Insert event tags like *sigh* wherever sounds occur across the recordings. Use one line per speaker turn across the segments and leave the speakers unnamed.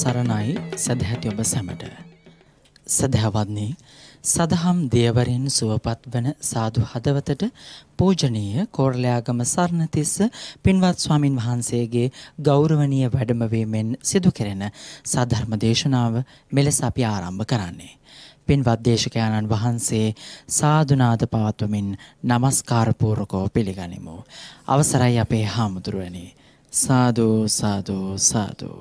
සරණයි සදැහැති ඔබ සැමට. සදහවන්නේ සදහම් දේවරෙන් සුවපත් වන සාදු හදවතට පූජනීය කෝරළයාගම සරණතිස්ස පින්වත් ස්වාමින් වහන්සේගේ ගෞරවනීය වැඩමවීමෙන් සිදු කෙරෙන සාධර්ම දේශනාව මෙලෙස අපි ආරම්භ කරන්නේ. පින්වත් දේශකයාණන් වහන්සේ සාදුනාද පවත්වමින් নমස්කාරපූර්වකව පිළිගනිමු. අවසරයි අපේ හාමුදුරුවනේ. සාදු සාදු සාදු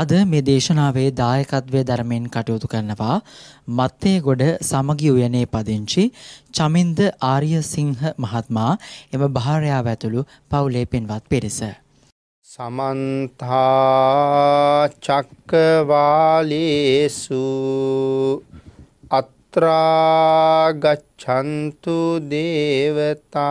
අද මේ දේශනාවේ දායකත්වය දරමින් කටයුතු කරනවා මත්තේ ගොඩ සමගි උයනේ පදිංචි චමින්ද ආර්ය සිංහ මහත්මා එම භාර්යාව ඇතුළු පවුලේ පින්වත් පිරිස.
සමන්තා චක්කවාලේසු අත්‍රාගච්ඡන්තු දේවතා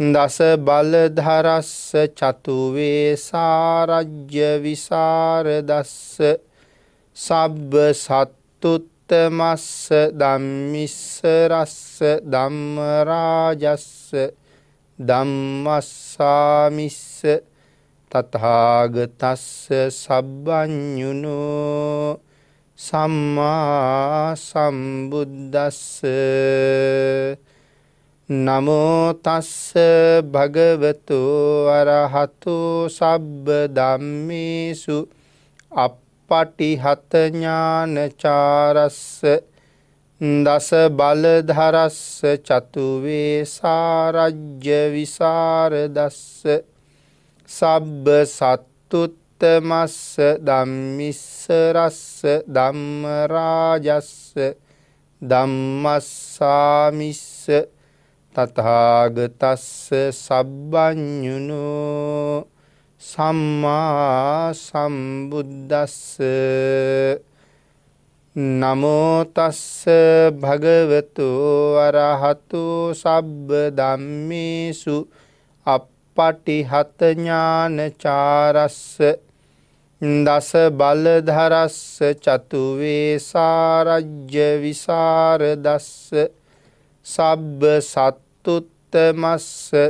දස බලධරස්ස චතුවේ සාරජ්‍ය විසාරදස්ස සබ්බ සත්තුත්තමස්ස දම්මිස්ස රස්ස ධම්මරාජස්ස ධම්මස්සාමිස්ස තතාගතස්ස සබ්බඥුනෝ සම්මා සම්බුද්දස්ස නමෝතස්ස භගවතු අරහතු සබ්බ දම්මේසු අපපටිහතඥානචාරස්ස දස බලධරස්ස චතුවේ සාරජ්‍ය විසාරදස්ස සබ්බ සත්තුත්තමස්ස දම්මිස්සරස්ස දම්මරාජස්ස දම්මස්සාමිස්ස තථාගතස්ස සබ්බඤුනෝ සම්මා සම්බුද්දස්ස නමෝ තස්ස භගවතු අරහතු සබ්බ ධම්මේසු අප්පටිහත ඥානචාරස්ස දස බලධරස්ස චතු වේසාරජ්‍ය විසරදස්ස සබ්බ සත් අත්තුත්තමස්ස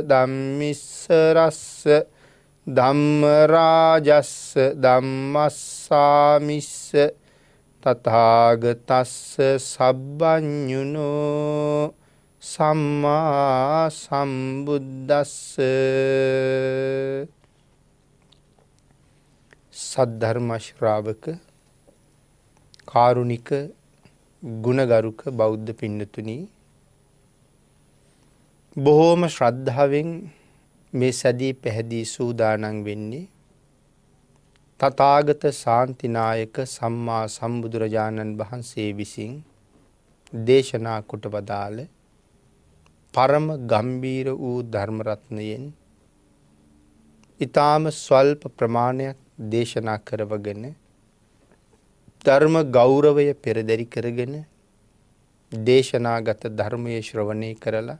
ධම්මිස්ස රස්ස ධම්ම රාජස්ස ධම්මස්සාමිස්ස තථාගතස්ස සබ්බඤුනෝ සම්මා සම්බුද්දස්ස සද්ධර්ම ශ්‍රාවක කාරුණික ගුණගරුක බෞද්ධ පින්නතුණී බොහෝම ශ්‍රද්ධාවෙන් මේ සැදී පැහැදී සූදානන් වෙන්නේ තතාගත සාන්තිනායක සම්මා සම්බුදුරජාණන් වහන්සේ විසින් දේශනා කොට වදාළ පරම ගම්බීර වූ ධර්මරත්නයෙන් ඊටාම ස්වල්ප ප්‍රමාණයක් දේශනා කරවගෙන ධර්ම ගෞරවය පෙරදරි කරගෙන දේශනාගත ධර්මයේ ශ්‍රවණය කරලා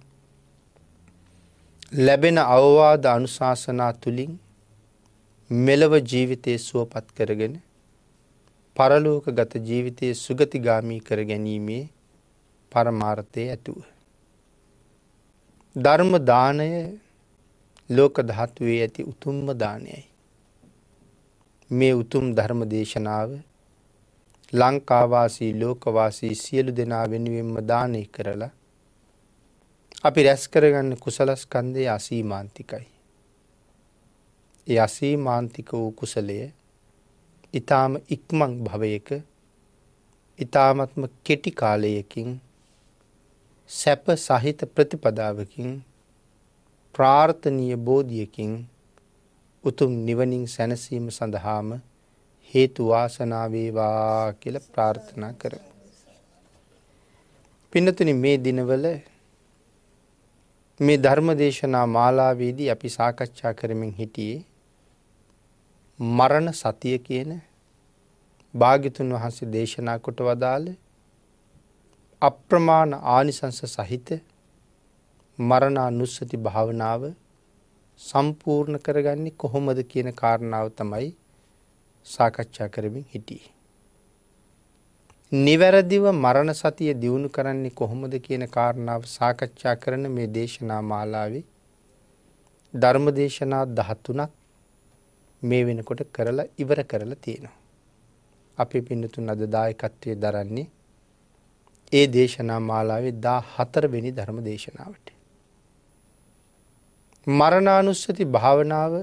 ලැබෙන අවවාද අනුශාසනා තුළින් මෙලව ජීවිතය සුවපත් කරගෙන පරලෝක ගත ජීවිතය සුගතිගාමී කර ගැනීමේ පරමාර්ථය ඇතුව. ධර්ම දානය ලෝක දහත්වේ ඇති උතුම්ම දානයයි. මේ උතුම් ධර්ම දේශනාව ලංකාවාසී ලෝකවාසී සියලු දෙනා වෙනුවෙන්ම දානය කරලා අපි රැස් කරගන්න කුසලස්කන්දය අසීමාන්තිකයි. ඒ අසීමාන්තික වූ කුසලය ඉතාම ඉක්මං භවයක ඉතාමත්ම කෙටි කාලයකින් සැප සහිත ප්‍රතිපදාවකින් ප්‍රාර්ථනීය බෝධියකින් උතුම් නිවනින් සැනසීම සඳහාම හේතු වාසනාවේවා කියල ප්‍රාර්ථනා කරමු. පිනතුනි මේ දිනවල මේ ධර්මදේශනා මාලාවේදී අපි සාකච්ඡා කරමින් හිටියේ මරණ සතිය කියන භාගිතුන් වහන්සේ දේශනා කොට වදාළ අප්‍රමාණ ආනිසංස සහිත මරණා නුස්සති භාවනාව සම්පූර්ණ කරගන්නේ කොහොමද කියන කාරණාව තමයි සාකච්ඡා කරමින් හිටියේ. නිවැරදිව මරණ සතිය දියුණු කරන්නේ කොහොමද කියන කාරණාව සාකච්ඡා කරන මේ දේශනා මාලාවේ ධර්ම දේශනා දහත්තුනක් මේ වෙනකොට කරලා ඉවර කරලා තියෙනවා. අපි පින්නතුන් අද දායකත්වය දරන්නේ ඒ දේශනා මාලාවේ දා හතරවෙනි ධර්ම දේශනාවට. මරණානුස්සති භාවනාව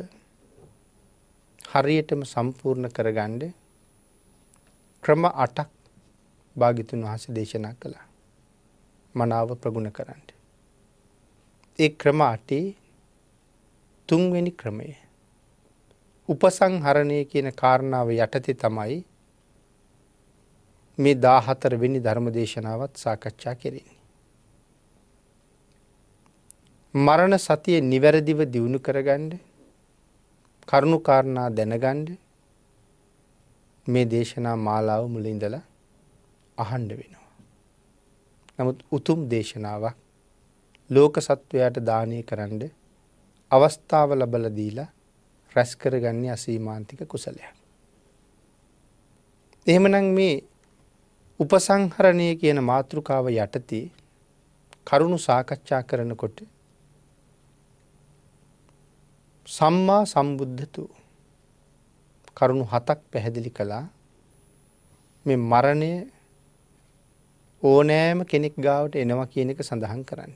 හරියටම සම්පූර්ණ කරගණ්ඩ ක්‍රම අටක් භාගිතුන් වහස දේශනා කළා. මනාව ප්‍රගුණ කරන්න. ඒ ක්‍රම අටේ තුන්වෙනි ක්‍රමය. උපසංහරණය කියන කාරණාව යටතේ තමයි මේ දාහතර වෙනි ධර්ම දේශනාවත් සාකච්ඡා කෙරෙන්නේ. මරණ සතිය නිවැරදිව දියුණු කරගණ්ඩ කරුණු කාරණා දැනගණ්ඩ මේ දේශනා මාලාව මුලින්දලා අහන්ඩ වෙනවා. නමුත් උතුම් දේශනාවක් ලෝක සත්වයට දානය කරන්න අවස්ථාව ලබල දීලා රැස්කර ගන්නේ අසීමාන්තික කුසලයක්. එහෙමනං මේ උපසංහරණය කියන මාතෘකාව යටති කරුණු සාකච්ඡා කරනකොට සම්මා සම්බුද්ධතු කරුණු හතක් පැහැදිලි කළා මේ මරණය ඕනෑම කෙනෙක් ගාවට එනවා කියන එක සඳහන් කරන්න.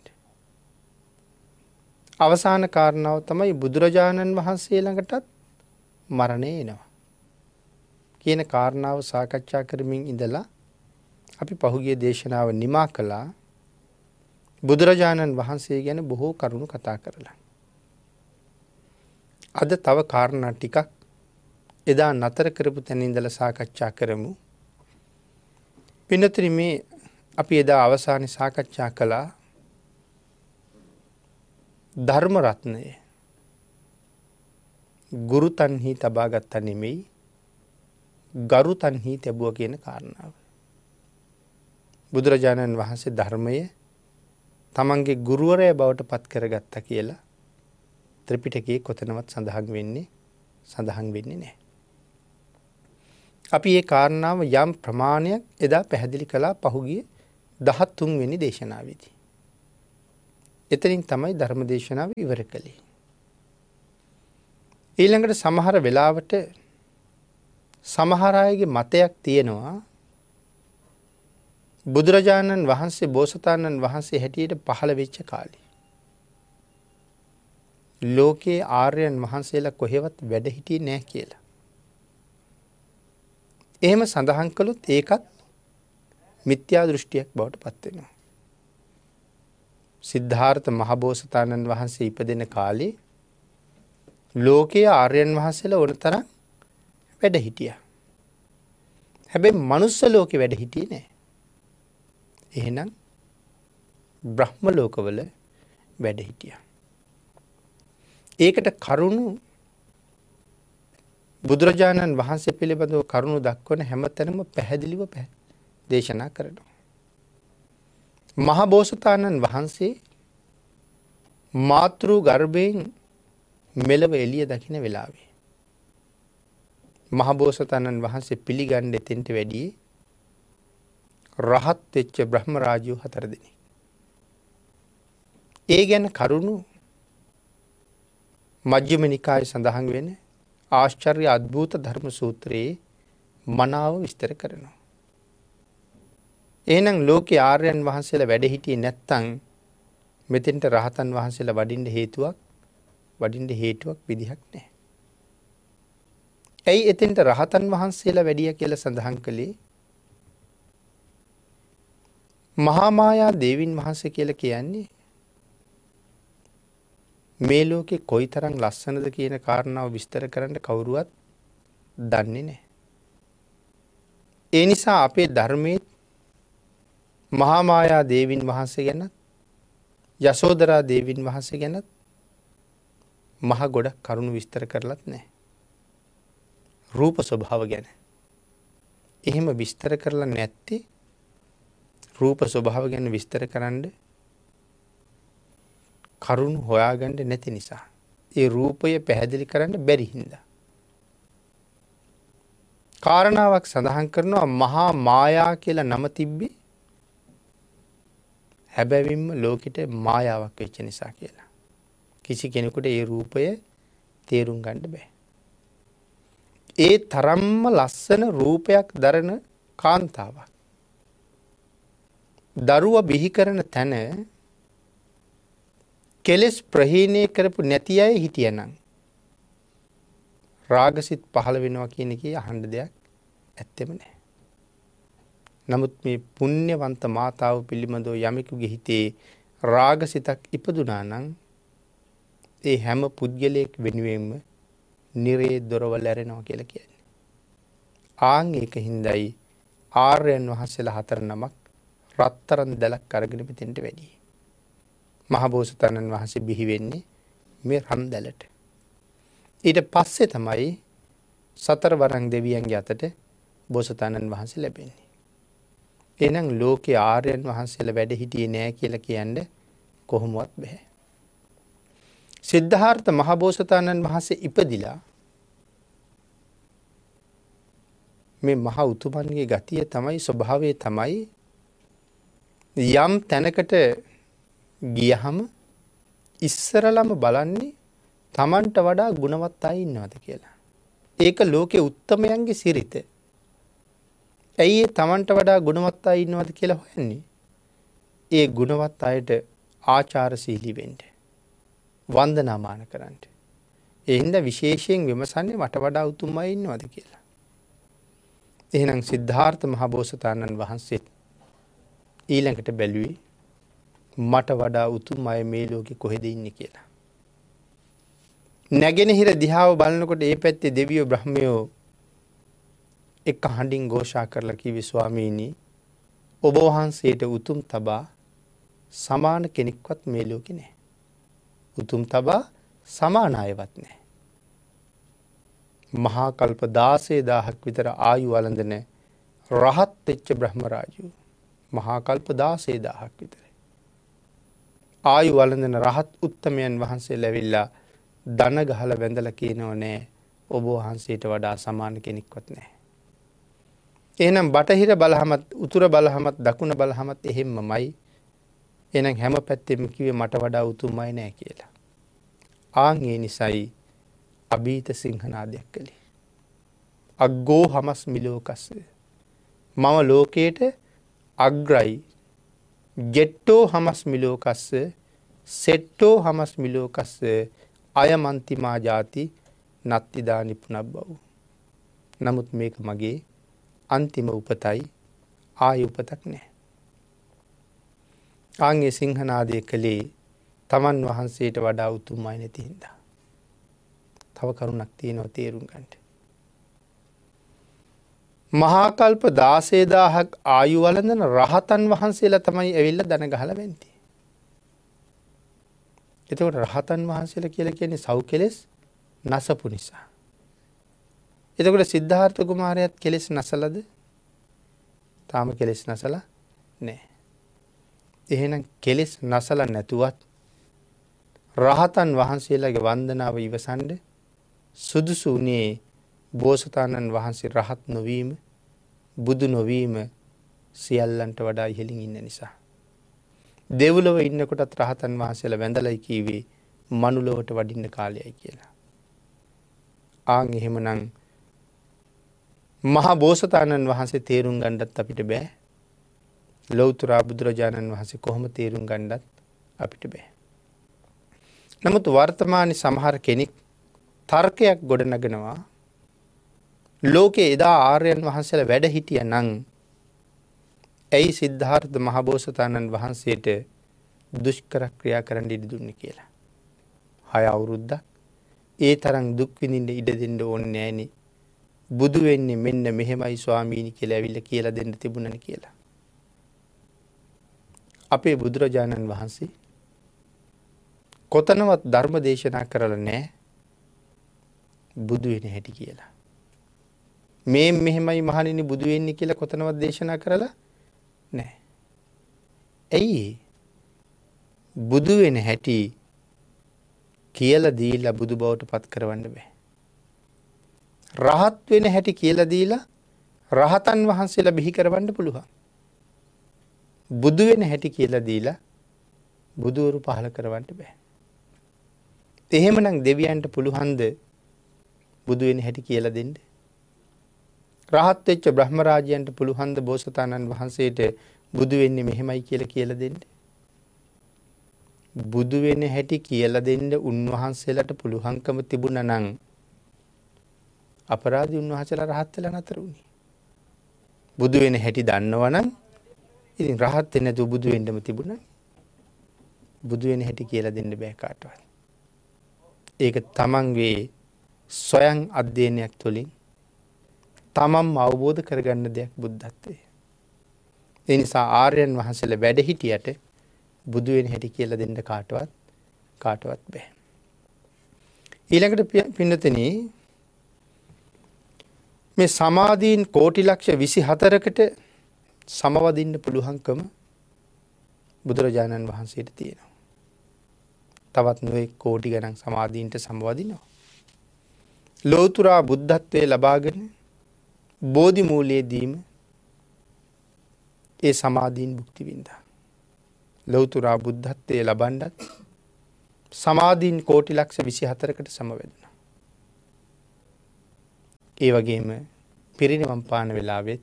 අවසාන කාරණාව තමයි බුදුරජාණන් වහන්සේ ළඟටත් මරණය එනවා. කියන කාරණාව සාකච්ඡා කරමින් ඉඳලා අපි පහුගිය දේශනාව නිමා කළා බුදුරජාණන් වහන්සේ ගැන බොහෝ කරුණු කතා කරලා. අද තව කාරණා ටිකක් එදා නතර කරපු තැනින්දල සාකච්ඡා කරමු. පිනතිරි මේ අපි එදා අවසානි සාකච්ඡා කළා ධර්මරත්නය ගුරුතන්හි තබාගත්ත නෙමෙයි ගරුතන්හි තැබුව කියන කාරණාව. බුදුරජාණන් වහන්සේ ධර්මය තමන්ගේ ගුරුවරය බවට පත් කරගත්ත කියලා ත්‍රිපිටකයේ කොතනවත් සඳහන් වෙන්නේ සඳහන් වෙන්නේ නෑ. අපි ඒ කාරණාව යම් ප්‍රමාණයක් එදා පැහැදිලි කලා පහුගිය දහත් තුන්වෙනි දේශනාවදී. එතනින් තමයි ධර්ම දේශනාව ඉවර කළේ. ඊළඟට සමහර වෙලාවට සමහරයගේ මතයක් තියෙනවා බුදුරජාණන් වහන්සේ බෝසතාණන් වහන්සේ හැටියට පහළ වෙච්ච කාලි. ලෝකයේ ආර්යන් වහන්සේලා කොහෙවත් වැඩහිටිය නෑ කියලා. එහෙම සඳහන් කළොත් ඒකත් මිත්‍යා දෘෂ්ටියක් බවට පත්වෙනවා. සිද්ධාර්ථ මහබෝසතාණන් වහන්සේ ඉපදෙන කාලේ ලෝකයේ ආර්යන් වහන්සේල ඕන තරම් වැඩ හිටිය. හැබැයි මනුස්ස ලෝකෙ වැඩ හිටිය නෑ. එහෙනම් බ්‍රහ්ම ලෝකවල වැඩ හිටිය. ඒකට කරුණු බුදුරජාණන් වහන්සේ පිළිබඳව කරුණු දක්වන හැම තැනම පැහැදිලිව පැ දේශනා කරනවා. මහබෝසතාණන් වහන්සේ මාතෘ ගර්භයෙන් මෙලව එලිය දකින වෙලාවේ. මහබෝසතණන් වහන්සේ පිළිගණ්ඩ එතෙන්ට වැඩිය රහත් වෙච්ච බ්‍රහ්ම රාජූ හතර දෙන. ඒ ගැන කරුණු මජ්‍යම නිකාය සඳහන් වෙන ආශ්චර්ය අත්භූත ධර්ම සූත්‍රයේ මනාව විස්තර කරනවා. එනම් ලෝකෙ ආර්යන් වහන්සේලා වැඩ හිටියේ නැත්තං මෙතෙන්ට රහතන් වහන්සේලා වඩින්ට හේතුවක් වඩින්ට හේතුවක් විදිහක් නෑ. ඇයි එතෙන්ට රහතන් වහන්සේලා වැඩිය කියල සඳහන් කළේ මහාමායා දේවින් වහන්ස කියල කියන්නේ මේ ලෝකෙ කොයි තරං ලස්සනද කියන කාරණාව විස්තර කරන්න කවුරුවත් දන්නේ නෑ. ඒ නිසා අපේ ධර්මයත් මහාමායා දේවින් වහන්සේ ගැනත් යසෝදරා දේවින් වහන්සේ ගැනත් මහ ගොඩක් කරුණු විස්තර කරලත් නෑ. රූප ස්වභාව ගැන. එහෙම විස්තර කරලා නැත්තේ රූප ස්වභාව ගැන විස්තර කරන්න කරුණු හොයාගණ්ඩ නැති නිසා. ඒ රූපය පැහැදිලි කරන්න බැරිහින්ද. කාරණාවක් සඳහන් කරනවා මහා මායා කියලා නම තිබ්බේ හැබැවින්ම ලෝකෙට මායාවක් වෙච්ච නිසා කියලා. කිසි කෙනෙකුට ඒ රූපය තේරුම් ගණ්ඩ බෑ. ඒ තරම්ම ලස්සන රූපයක් දරන කාන්තාවක්. දරුව බිහි කරන තැන කෙලෙස් ප්‍රහීණය කරපු නැති අය හිටියනම්. රාගසිත් පහළ වෙනවා කියන එක අහන්ඩ දෙයක් ඇත්තෙම නෑ. නමුත් මේ පුණ්‍යවන්ත මාතාව පිළිබඳව යමෙකුගේ හිතේ රාග සිතක් ඉපදුනා නම් ඒ හැම පුද්ගලයෙක් වෙනුවෙන්ම නිරේ දොරවල් ඇරෙනවා කියලා කියන්නේ. ආන් ඒක හින්දයි ආර්යයන් වහන්සේලා හතර නමක් රත්තරන් දැලක් අරගෙන මෙතෙන්ට වැඩි. මහබෝසතණන් වහන්සේ බිහි වෙන්නේ මේ රන් දැලට. ඊට පස්සේ තමයි සතර වරන් දෙවියන්ගේ අතට බෝසතණන් වහන්සේ ලැබෙන්නේ. එනම් ලෝකෙ ආරයන් වහන්සේල වැඩ හිටියේ නෑ කියල කියන්න කොහොමුවත් බැහැ. සිද්ධාර්ථ මහබෝසතාණන් වහන්සේ ඉපදිලා මේ මහා උතුමන්ගේ ගතිය තමයි ස්වභාවය තමයි යම් තැනකට ගියහම ඉස්සරලම බලන්නේ තමන්ට වඩා ගුණවත් අයි ඉන්නවද කියලා. ඒක ලෝකෙ උත්තමයන්ගේ සිරිත. ඇයි තමන්ට වඩා ගුණවත් අය ඉන්නවද කියලා හොයන්නේ. ඒ ගුණවත් අයට ආචාරසීලිවෙන්ට. වන්දනාමාන කරන්නට. එහින්ද විශේෂයෙන් විමසන්නේ මට වඩා උතුම්මයි ඉන්නවද කියලා. එහෙනම් සිද්ධාර්ථ මහබෝසතාණන් වහන්සේත් ඊළඟට බැලුවේ මට වඩා උතුම් අය මේ ලෝකෙ කොහෙද ඉන්න කියලා. නැගෙනහිර දිහාාව බලන්නකොට ඒ පැත්තේ දෙවියෝ බ්‍රහ්මයෝ එක හඬින් ගෝෂා කරලා කිවි ස්වාමීනී ඔබ වහන්සේට උතුම් තබා සමාන කෙනෙක්වත් මේ ලෝකෙ නෑ. උතුම් තබා සමාන අයවත් නෑ. මහා කල්ප දාසේ දාහක් විතර ආයු වලඳන රහත් එච්ච බ්‍රහ්මරාජු මහා කල්ප දාසේ දාහක් විතර. ආයු වලඳන රහත් උත්තමයන් වහන්සේ ලැවිල්ලා දන ගහල වැඳල කියනව නෑ ඔබ වහන්සේට වඩා සමාන කෙනෙක්වත් නෑ. එනම් බටහිර බලහමත් උතුර බලහමත් දකුණ බලහමත් එහෙම මයි එනම් හැම පැත්තෙම කිවේ මට වඩා උතුමයි නෑ කියලා. ආංගේ නිසයි අභීත සිංහනාදයක් කළේ. අක්ගෝ හමස් මිලෝකස්ය. මම ලෝකයට අග්‍රයි ගෙට්ටෝ හමස් මිලෝකස්ස සෙට්ටෝ හමස් මිලෝකස්ස අයමන්තිමා ජාති නත්තිදා නිපුනක් බව. නමුත් මේක මගේ අන්තිම උපතයි ආය උපතක් නෑ. ආගේ සිංහනාදය කළේ තමන් වහන්සේට වඩා උතුම්මයි නැතිහින්ද. තව කරුණක් තියෙනව තේරුම් ගන්ට. මහාකල්ප දාසේදාහක් ආයුවලඳන රහතන් වහන්සේලා තමයි ඇවිල්ල දන ගහල වැැන්ති. එතකට රහතන් වහන්සේලා කියල කියන්නේ සෞ කෙලෙස් නසපු නිසා. එතකොට සිද්ධාර්ථ කුමාරයත් කෙලෙස් නසලද තාම කෙලෙස් නසල නෑ. එහෙනම් කෙලෙස් නසල නැතුවත් රහතන් වහන්සේලාගේ වන්දනාව ඉවසන්ඩ සුදුසු වනේ බෝසතාණන් වහන්සේ රහත් නොවීම බුදු නොවීම සියල්ලන්ට වඩා ඉහෙළින් ඉන්න නිසා. දෙව්ලොව ඉන්නකොටත් රහතන් වහන්සේලා වැඳලයි කීවේ මනුලොවට වඩින්න කාලයයි කියලා. ආං එහෙමනං මහා බෝසතාණන් වහන්සේ තේරුම් ගණ්ඩත් අපිට බෑ ලොවතුරා බුදුරජාණන් වහසේ කොහොම තේරුම් ගණ්ඩත් අපිට බෑ. නමුත් වර්තමානි සමහර කෙනෙක් තර්කයක් ගොඩනගෙනවා ලෝකයේ එදා ආර්යන් වහන්සේල වැඩ හිටිය නං ඇයි සිද්ධාර්ථ මහබෝසතාණන් වහන්සේට දුෂ්කර ක්‍රියා කරන්න ඉඩ දුන්න කියලා. හය අවුරුද්දක් ඒ තරම් දුක්විඳින්ට ඉඩ දෙන්න ඕන්න ෑනේ බුදු වෙන්නේ මෙන්න මෙහෙමයි ස්වාමීනි කියලා ඇවිල්ලා කියලා දෙන්න තිබුණනි කියලා. අපේ බුදුරජාණන් වහන්සේ කොතනවත් ධර්ම දේශනා කරලා නෑ බුදු වෙන හැටි කියලා. මේ මෙහෙමයි මහණෙනි බුදු වෙන්නේ කියලා කොතනවත් දේශනා කරලා නෑ. ඇයි බුදු වෙන හැටි කියලා දීලා බුදු බවට පත් කරවන්න බෑ. රහත් වෙන හැටි කියලා දීලා රහතන් වහන්සේලා බිහි කරවන්න පුළුවන්. බුදු වෙන හැටි කියලා දීලා බුදුවරු පහල කරවන්නට බෑ. එහෙමනම් දෙවියන්ට පුළුහන්ද බුදු වෙන හැටි කියලා දෙන්න. රහත් වෙච්ච බ්‍රහ්මරාජයන්ට පුළුහන්ද බෝසතාණන් වහන්සේට බුදු වෙන්නේ මෙහෙමයි කියලා කියලා දෙන්න. බුදු වෙන හැටි කියලා දෙන්න උන්වහන්සේලාට පුළුවන්කම තිබුණා නම් අපරාධ උන්වහසලා රහත්තල නතර වුණේ. බුදු වෙන හැටි දන්නවනම් ඉතින් රහත් එන තු බුදු වෙන්ඩම තිබුණ බුදු වෙන හැටි කියලා දෙන්න බෑකාටවත්. ඒක තමන්ගේ සොයන් අධ්‍යයනයක් තුළින් තමම් අවබෝධ කරගන්න දෙයක් බුද්ධත්වය. එනිසා ආර්යන් වහන්සල වැඩ හිටියට බුදුවෙන් හැටි කියල දෙන්න කාටවත් කාටවත් බෑ. ඊළඟට පින්නතනී මේ සමාධීන් කෝටිලක්ෂ විසි හතරකට සමවදින්න පුළුහංකම බුදුරජාණන් වහන්සේට තියෙනවා. තවත් නොේ කෝටි ගනන් සමාධීන්ට සමවදිනවා. ලෝතුරා බුද්ධත්වය ලබාගෙන බෝධි මූලයේදීම ඒ සමාධීන් බුක්තිවින්ද. ලොවතුරා බුද්ධත්වය ලබන්ඩත් සමාධීන් කෝටි ලක්ෂ විසි හතරකට සමවැද. ඒ වගේම පිරිනිවන් පාන වෙලාවෙත්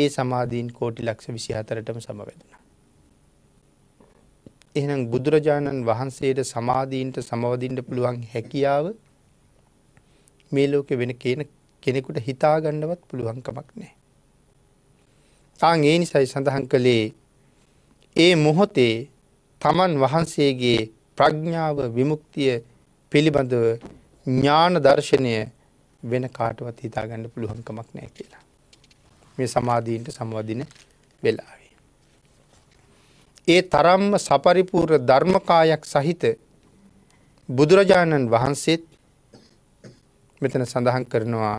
ඒ සමාධීන් කෝටි ලක්ෂ විසි හතරටම සමවැදුණා. එහනම් බුදුරජාණන් වහන්සේට සමාධීන්ට සමවදින්ට පුළුවන් හැකියාව මේ ලෝක වෙන කියන කෙනෙකුට හිතාගණ්ඩවත් පුළුවන්කමක් නෑ. තාන් ඒ නිසයි සඳහන් කළේ ඒ මොහොතේ තමන් වහන්සේගේ ප්‍රඥ්ඥාව විමුක්තිය පිළිබඳව ඥාන දර්ශනය වෙන කාටවත් හිතාගන්න පුළුවන්කමක් නෑ කියලා. මේ සමාධීන්ට සමවදින වෙලාවේ. ඒ තරම්ම සපරිපූර් ධර්මකායක් සහිත බුදුරජාණන් වහන්සේත් මෙතන සඳහන් කරනවා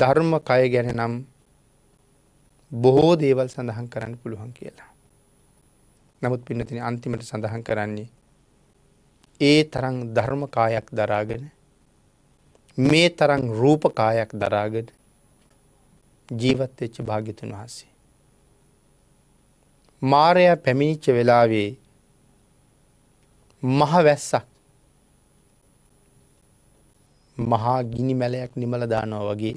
ධර්ම කය ගැන නම් බොහෝ දේවල් සඳහන් කරන්න පුළුවන් කියලා. නමුත් පින්නතින අන්තිමට සඳහන් කරන්නේ ඒ තරම් ධර්මකායක් දරාගෙන මේ තරං රූපකායක් දරාගෙන ජීවත්වෙච්ච භාගිතුන් වහන්සේ. මාරයා පැමිණිච්ච වෙලාවේ මහ වැස්සක් මහා ගිනි මැලයක් නිමල දානෝ වගේ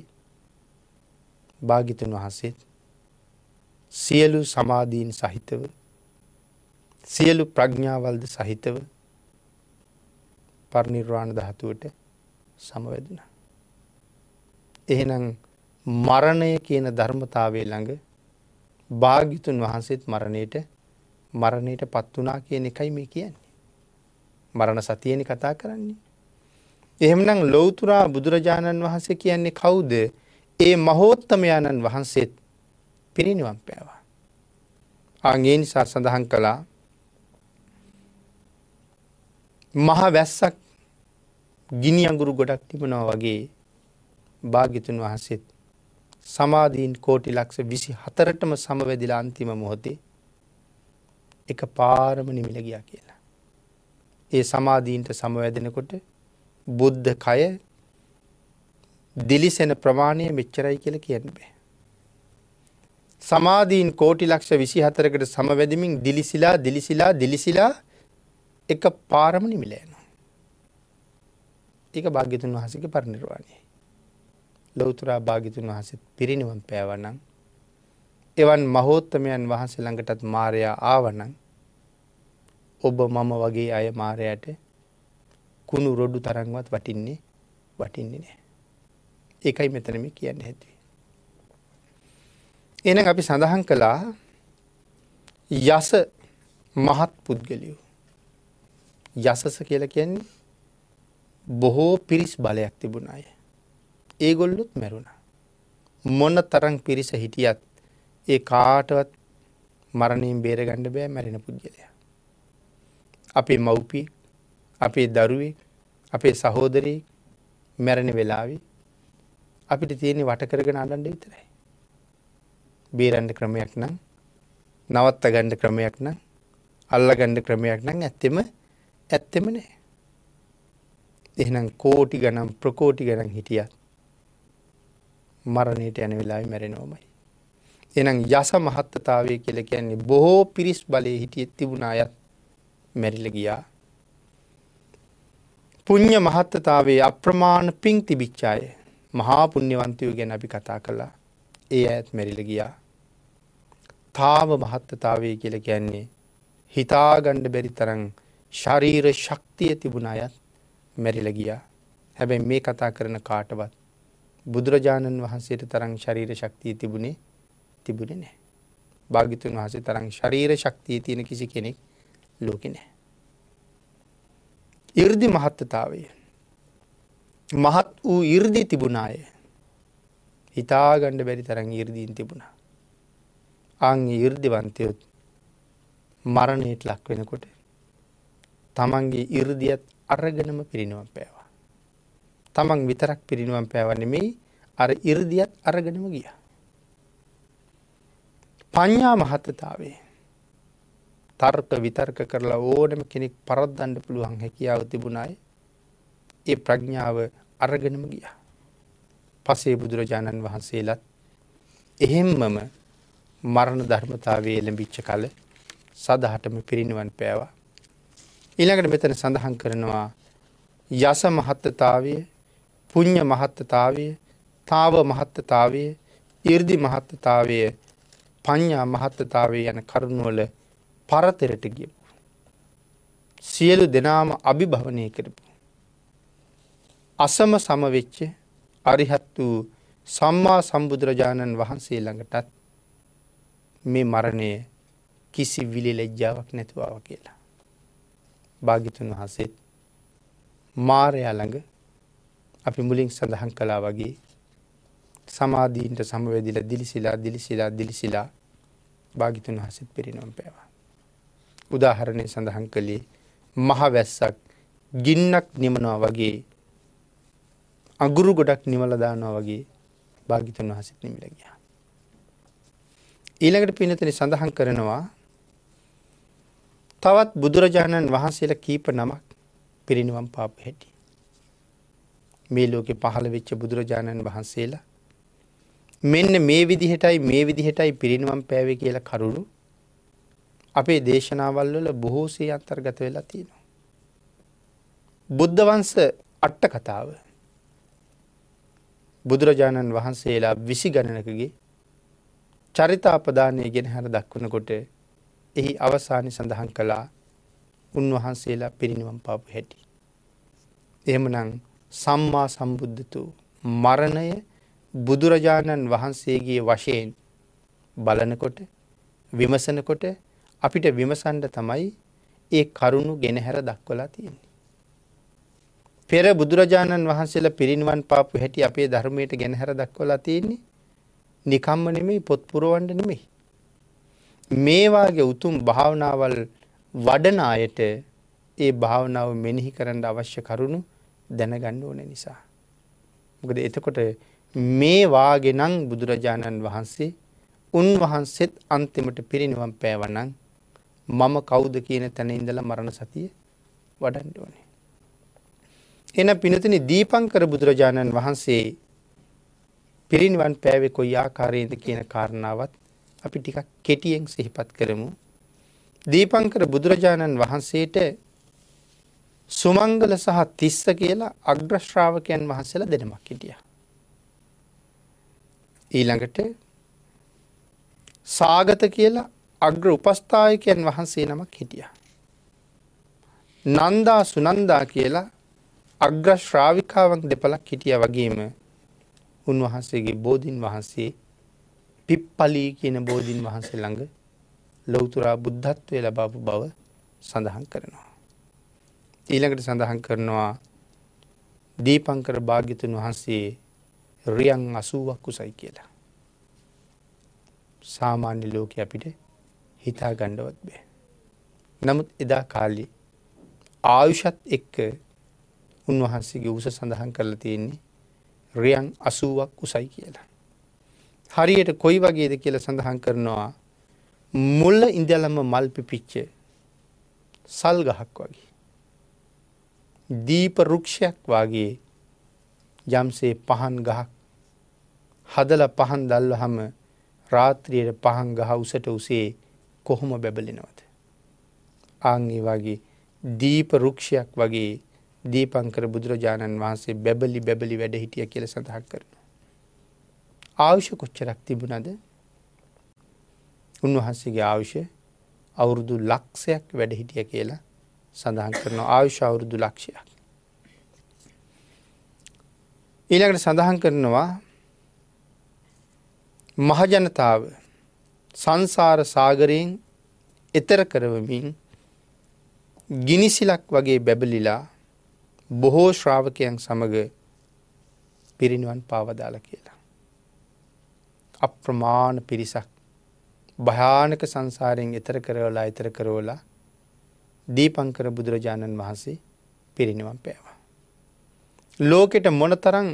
භාගිතුන් වහන්සේත් සියලු සමාධීන් සහිතව සියලු ප්‍රඥාවල්ද සහිතව පරිනිර්වාණ දහතුවට සමවැදුන. එහෙනම් මරණය කියන ධර්මතාවේ ළඟ භාගිතුන් වහන්සේත් මරණයට මරණයට පත් වනා කියන එකයි මේ කියන්නේ. මරණ සතියනි කතා කරන්නේ. එහෙමනම් ලෝතුරා බුදුරජාණන් වහන්සේ කියන්නේ කවුද ඒ මහෝත්තමයාණන් වහන්සේත් පිරිනිවම් පෑවා. අගේ නිසා සඳහන් කළා මහ වැස්සක් ගිනි අඟුරු ගොඩක් තිබනවා වගේ භාගිතුන් වහන්සේත් සමාධීන් කෝටි ලක්ෂ විසි හතරටම සමවැදිලා අන්තිම මොහොතේ එක පාරම නිමිල ගියා කියලා. ඒ සමාධීන්ට සමවැදෙනකොට බුද්ධ කය දිලිසෙන ප්‍රමාණය මෙච්චරයි කියල කියන්න බෑ. සමාධීන් කෝටි ලක්ෂ විසි හතරකට සමවැදමින් දිලිසිලා දිලිසිලා දිලිසිලා එක පාරම නිමිලෑනවා. ඒක භාග්‍යතුන් වහසගේ පරිනිර්වාණයයි. ලොවතුරා භාගිතුන් වහසත් පිරිනිවන් පෑවනං. එවන් මහෝත්තමයන් වහන්සේ ළඟටත් මාරයා ආවනං ඔබ මම වගේ අය මාරයට කුණු රොඩු තරංවත් වටින්නේ වටින්නේ නෑ. ඒකයි මෙතනම කියන්න හැතුවේ. එන අපි සඳහන් කළා යස මහත් පුද්ගලියෝ. යසස කියලා කියන්නේ බොහෝ පිරිස් බලයක් තිබුණ අය. ඒගොල්ලොත් මැරුණ. මොන්න තරං පිරිස හිටියත් ඒ කාටවත් මරණින් බේරගණඩ බෑ මැරෙන පුද්ගලයා. අපේ මව්පිය අපේ දරුවේ අපේ සහෝදරයේ මැරණ වෙලාවි අපිට තියෙන වටකරගෙන අඩන්ඩ විතරයි. බේරන්ඩ ක්‍රමයක් නම් නවත්ත ගණ්ඩ ක්‍රමයක් නම් අල්ල ගණ්ඩ ක්‍රමයක් නම් ඇත්තෙම ඇත්තෙම නෑ. එහෙනම් කෝටි ගනම් ප්‍රකෝටි ගනම් හිටියත් මරණයට යන වෙලායි මැරෙනෝමයි. එනම් යස මහත්තතාවය කියල කියන්නේ බොහෝ පිරිස් බලය හිටියත් තිබුණ අයත් මැරිල ගියා. පුං්ඥ මහත්තතාවේ අප්‍රමාණ පින් තිබිච්චාය මහා පුුණ්්‍යවන්තයෝ ගැන අපි කතා කළා ඒ ඇත් මැරිල ගියා. තාව මහත්තතාවේ කියල කියන්නේ හිතාගණ්ඩ බැරි තරං ශරීර ශක්තිය තිබුණ අයත් මැරිල ගියා. හැබැයි මේ කතා කරන කාටවත් බුදුරජාණන් වහන්සේට තරම් ශරීර ශක්තිය තිබුණේ තිබුණේ නැහැ. භාග්‍යතුන් වහන්සේ තරම් ශරීර ශක්තිය තියෙන කිසි කෙනෙක් ලෝකෙ නැහැ. 이르දි මහත්තතාවය මහත් වූ 이르දි තිබුණාය. හිතාගන්න බැරි තරම් 이르දීන් තිබුණා. ආන් 이르දිවන්තයොත් මරණයට ලක් වෙනකොට තමන්ගේ 이르දියත් අරගෙනම පිරිනිවන් පෑවා. තමන් විතරක් පිරිනිවන් පෑවනෙමෙයි අර ඉරදියත් අරගෙනම ගිය. පඤ්ඥා මහත්තතාවේ තර්ක විතර්ක කරලා ඕනම කෙනෙක් පරද්දන්න පුළුවන් හැකියාව තිබුණයි ඒ ප්‍රඥාව අරගෙනම ගිය. පසේ බුදුරජාණන් වහන්සේලත් එහෙම්මම මරණ ධර්මතාවේ එළඹිච්ච කල සදහටම පිරිනිවන් පෑවා ඊළඟට මෙතන සඳහන් කරනවා යස මහත්තතාවය පුං්ඥ මහත්තතාවය තාව මහත්තතාවය ඉර්දි මහත්තතාවය පඤ්ඥා මහත්තතාවය යන කරුණුවල පරතරට ගියපු. සියලු දෙනාම අභිභවනය කරපු. අසම සමවෙච්ච අරිහත් වූ සම්මා සම්බුදුරජාණන් වහන්සේ ළඟටත් මේ මරණය කිසි විලි ලැජ්ජාවක් නැතුවාව කියලා. භාගිතුන් වහසෙත් මාරයාළඟ අපි මුලින් සඳහන් කලා වගේ සමාධීන්ට සමවැදිල දිලිසිලා දිලිසිලා දිලිසිලා භාගිතුන් වහසත් පිරිනොම් පෑවා. උදාහරණය සඳහන් කළේ මහවැස්සක් ගින්නක් නිමනවා වගේ අගුරු ගොඩක් නිමලදානවා වගේ භාගිතුන් වහසත් නිමිල ගියා. ඊළඟට පිනතන සඳහන් කරනවා තවත් බුදුරජාණන් වහන්සේලා කීප නමක් පිරිනිවම් පාප හැටිය. මේ ලෝකෙ පහළ වෙච්ච බුදුරජාණන් වහන්සේලා මෙන්න මේ විදිහටයි මේ විදිහටයි පිරිනිවම් පෑවේ කියලා කරුණු අපේ දේශනාවල් වල බොහෝසේ අන්තර්ගත වෙලා තියෙනවා. බුද්ධ වංශ අට්ට කතාව බුදුරජාණන් වහන්සේලා විසි ගණනකගේ චරිතාපදානය ගෙන හැර දක්වනකොට එහි අවසානය සඳහන් කළා උන්වහන්සේලා පිරිනිවම් පාපු හැටි. එහමනං සම්මා සම්බුද්ධතු මරණය බුදුරජාණන් වහන්සේගේ වශයෙන් බලනකොට විමසනකොට අපිට විමසන්ඩ තමයි ඒ කරුණු ගෙනහැර දක්වලා තියෙන්නේ. පෙර බුදුරජාණන් වහන්සේලා පිරිනිවන් පාපු හැටි අපේ ධර්මයට ගෙනහැර දක්වලා තියෙන්නේ නිකම්ම නෙමෙයි පොත්පුරුවන්ඩ නෙමෙයි. මේවාගේ උතුම් භාවනාවල් වඩන අයට ඒ භාවනාව මෙනෙහි කරන්න අවශ්‍ය කරුණු දැනගන්න ඕන නිසා. මොකද එතකොට මේ වාගෙනං බුදුරජාණන් වහන්සේ උන්වහන්සෙත් අන්තිමට පිරිනිවම් පෑවනං මම කෞුද කියන තැන ඉඳල මරණ සතිය වඩන්ඩ ඕනේ. එන පිනතින දීපංකර බුදුරජාණන් වහන්සේ පිරිනිවන් පෑවෙ කොයි ආකාරයේද කියන කාරණාවත් අපි ටිකක් කෙටියෙන් සිහිපත් කරමු. දීපංකර බුදුරජාණන් වහන්සේට සුමංගල සහ තිස්ස කියලා අග්‍රශ්‍රාවකයන් වහන්සේලා දෙනමක් හිටිය. ඊළඟට සාගත කියලා අග්‍ර උපස්ථායකයන් වහන්සේ නමක් හිටිය. නන්දා සුනන්දා කියලා අග්‍ර ශ්‍රාවිකාවක් දෙපලක් හිටිය වගේම උන්වහන්සේගේ බෝධීන් වහන්සේ පිප්පලී කියන බෝධීන් වහන්සේ ළඟ ලොවතුරා බුද්ධත්වය ලබාපු බව සඳහන් කරනවා. ඊළඟට සඳහන් කරනවා දීපංකර භාග්‍යතුන් වහන්සේ රියන් අසුවක් කුසයි කියලා. සාමාන්‍ය ලෝක අපිට හිතා ගණ්ඩවත් බෑ. නමුත් එදා කාලි ආයුෂත් එක්ක උන්වහන්සේගේ උස සඳහන් කරලා තියෙන්නේ රියන් අසුවක් කුසයි කියලා. හරියට කොයි වගේද කියල සඳහන් කරනවා මුල්ල ඉඳලම මල් පිපිච්ච සල් ගහක් වගේ. දීප රුක්ෂයක් වගේ යම්සේ පහන් ගහක් හදල පහන් දල්වහම රාත්‍රියයට පහන් ගහ උසට උසේ කොහොම බැබලිනවද. ආංගේ වගේ දීප රුක්ෂයක් වගේ දීපංකර බුදුරජාණන් වහන්සේ බැබලි බැබලි වැඩ හිටිය කියල සඳහක් කරන. ආවිෂ කොච්චරක් තිබුණද උන්වහන්සේගේ ආවිෂය අවුරුදු ලක්ෂයක් වැඩහිටිය කියලා සඳහන් කරන ආවිෂ අවුරුදු ලක්ෂයක්. ඊළඟට සඳහන් කරනවා මහජනතාව සංසාර සාගරයෙන් එතර කරවමින් ගිනිසිලක් වගේ බැබලිලා බොහෝ ශ්‍රාවකයන් සමඟ පිරිනිවන් පාවදාල කියලා. අප්‍රමාණ පිරිසක් භයානක සංසාරයෙන් එතර කරවලා එතර කරවලා දීපංකර බුදුරජාණන් වහන්සේ පිරිනිවන් පෑවා. ලෝකෙට මොනතරං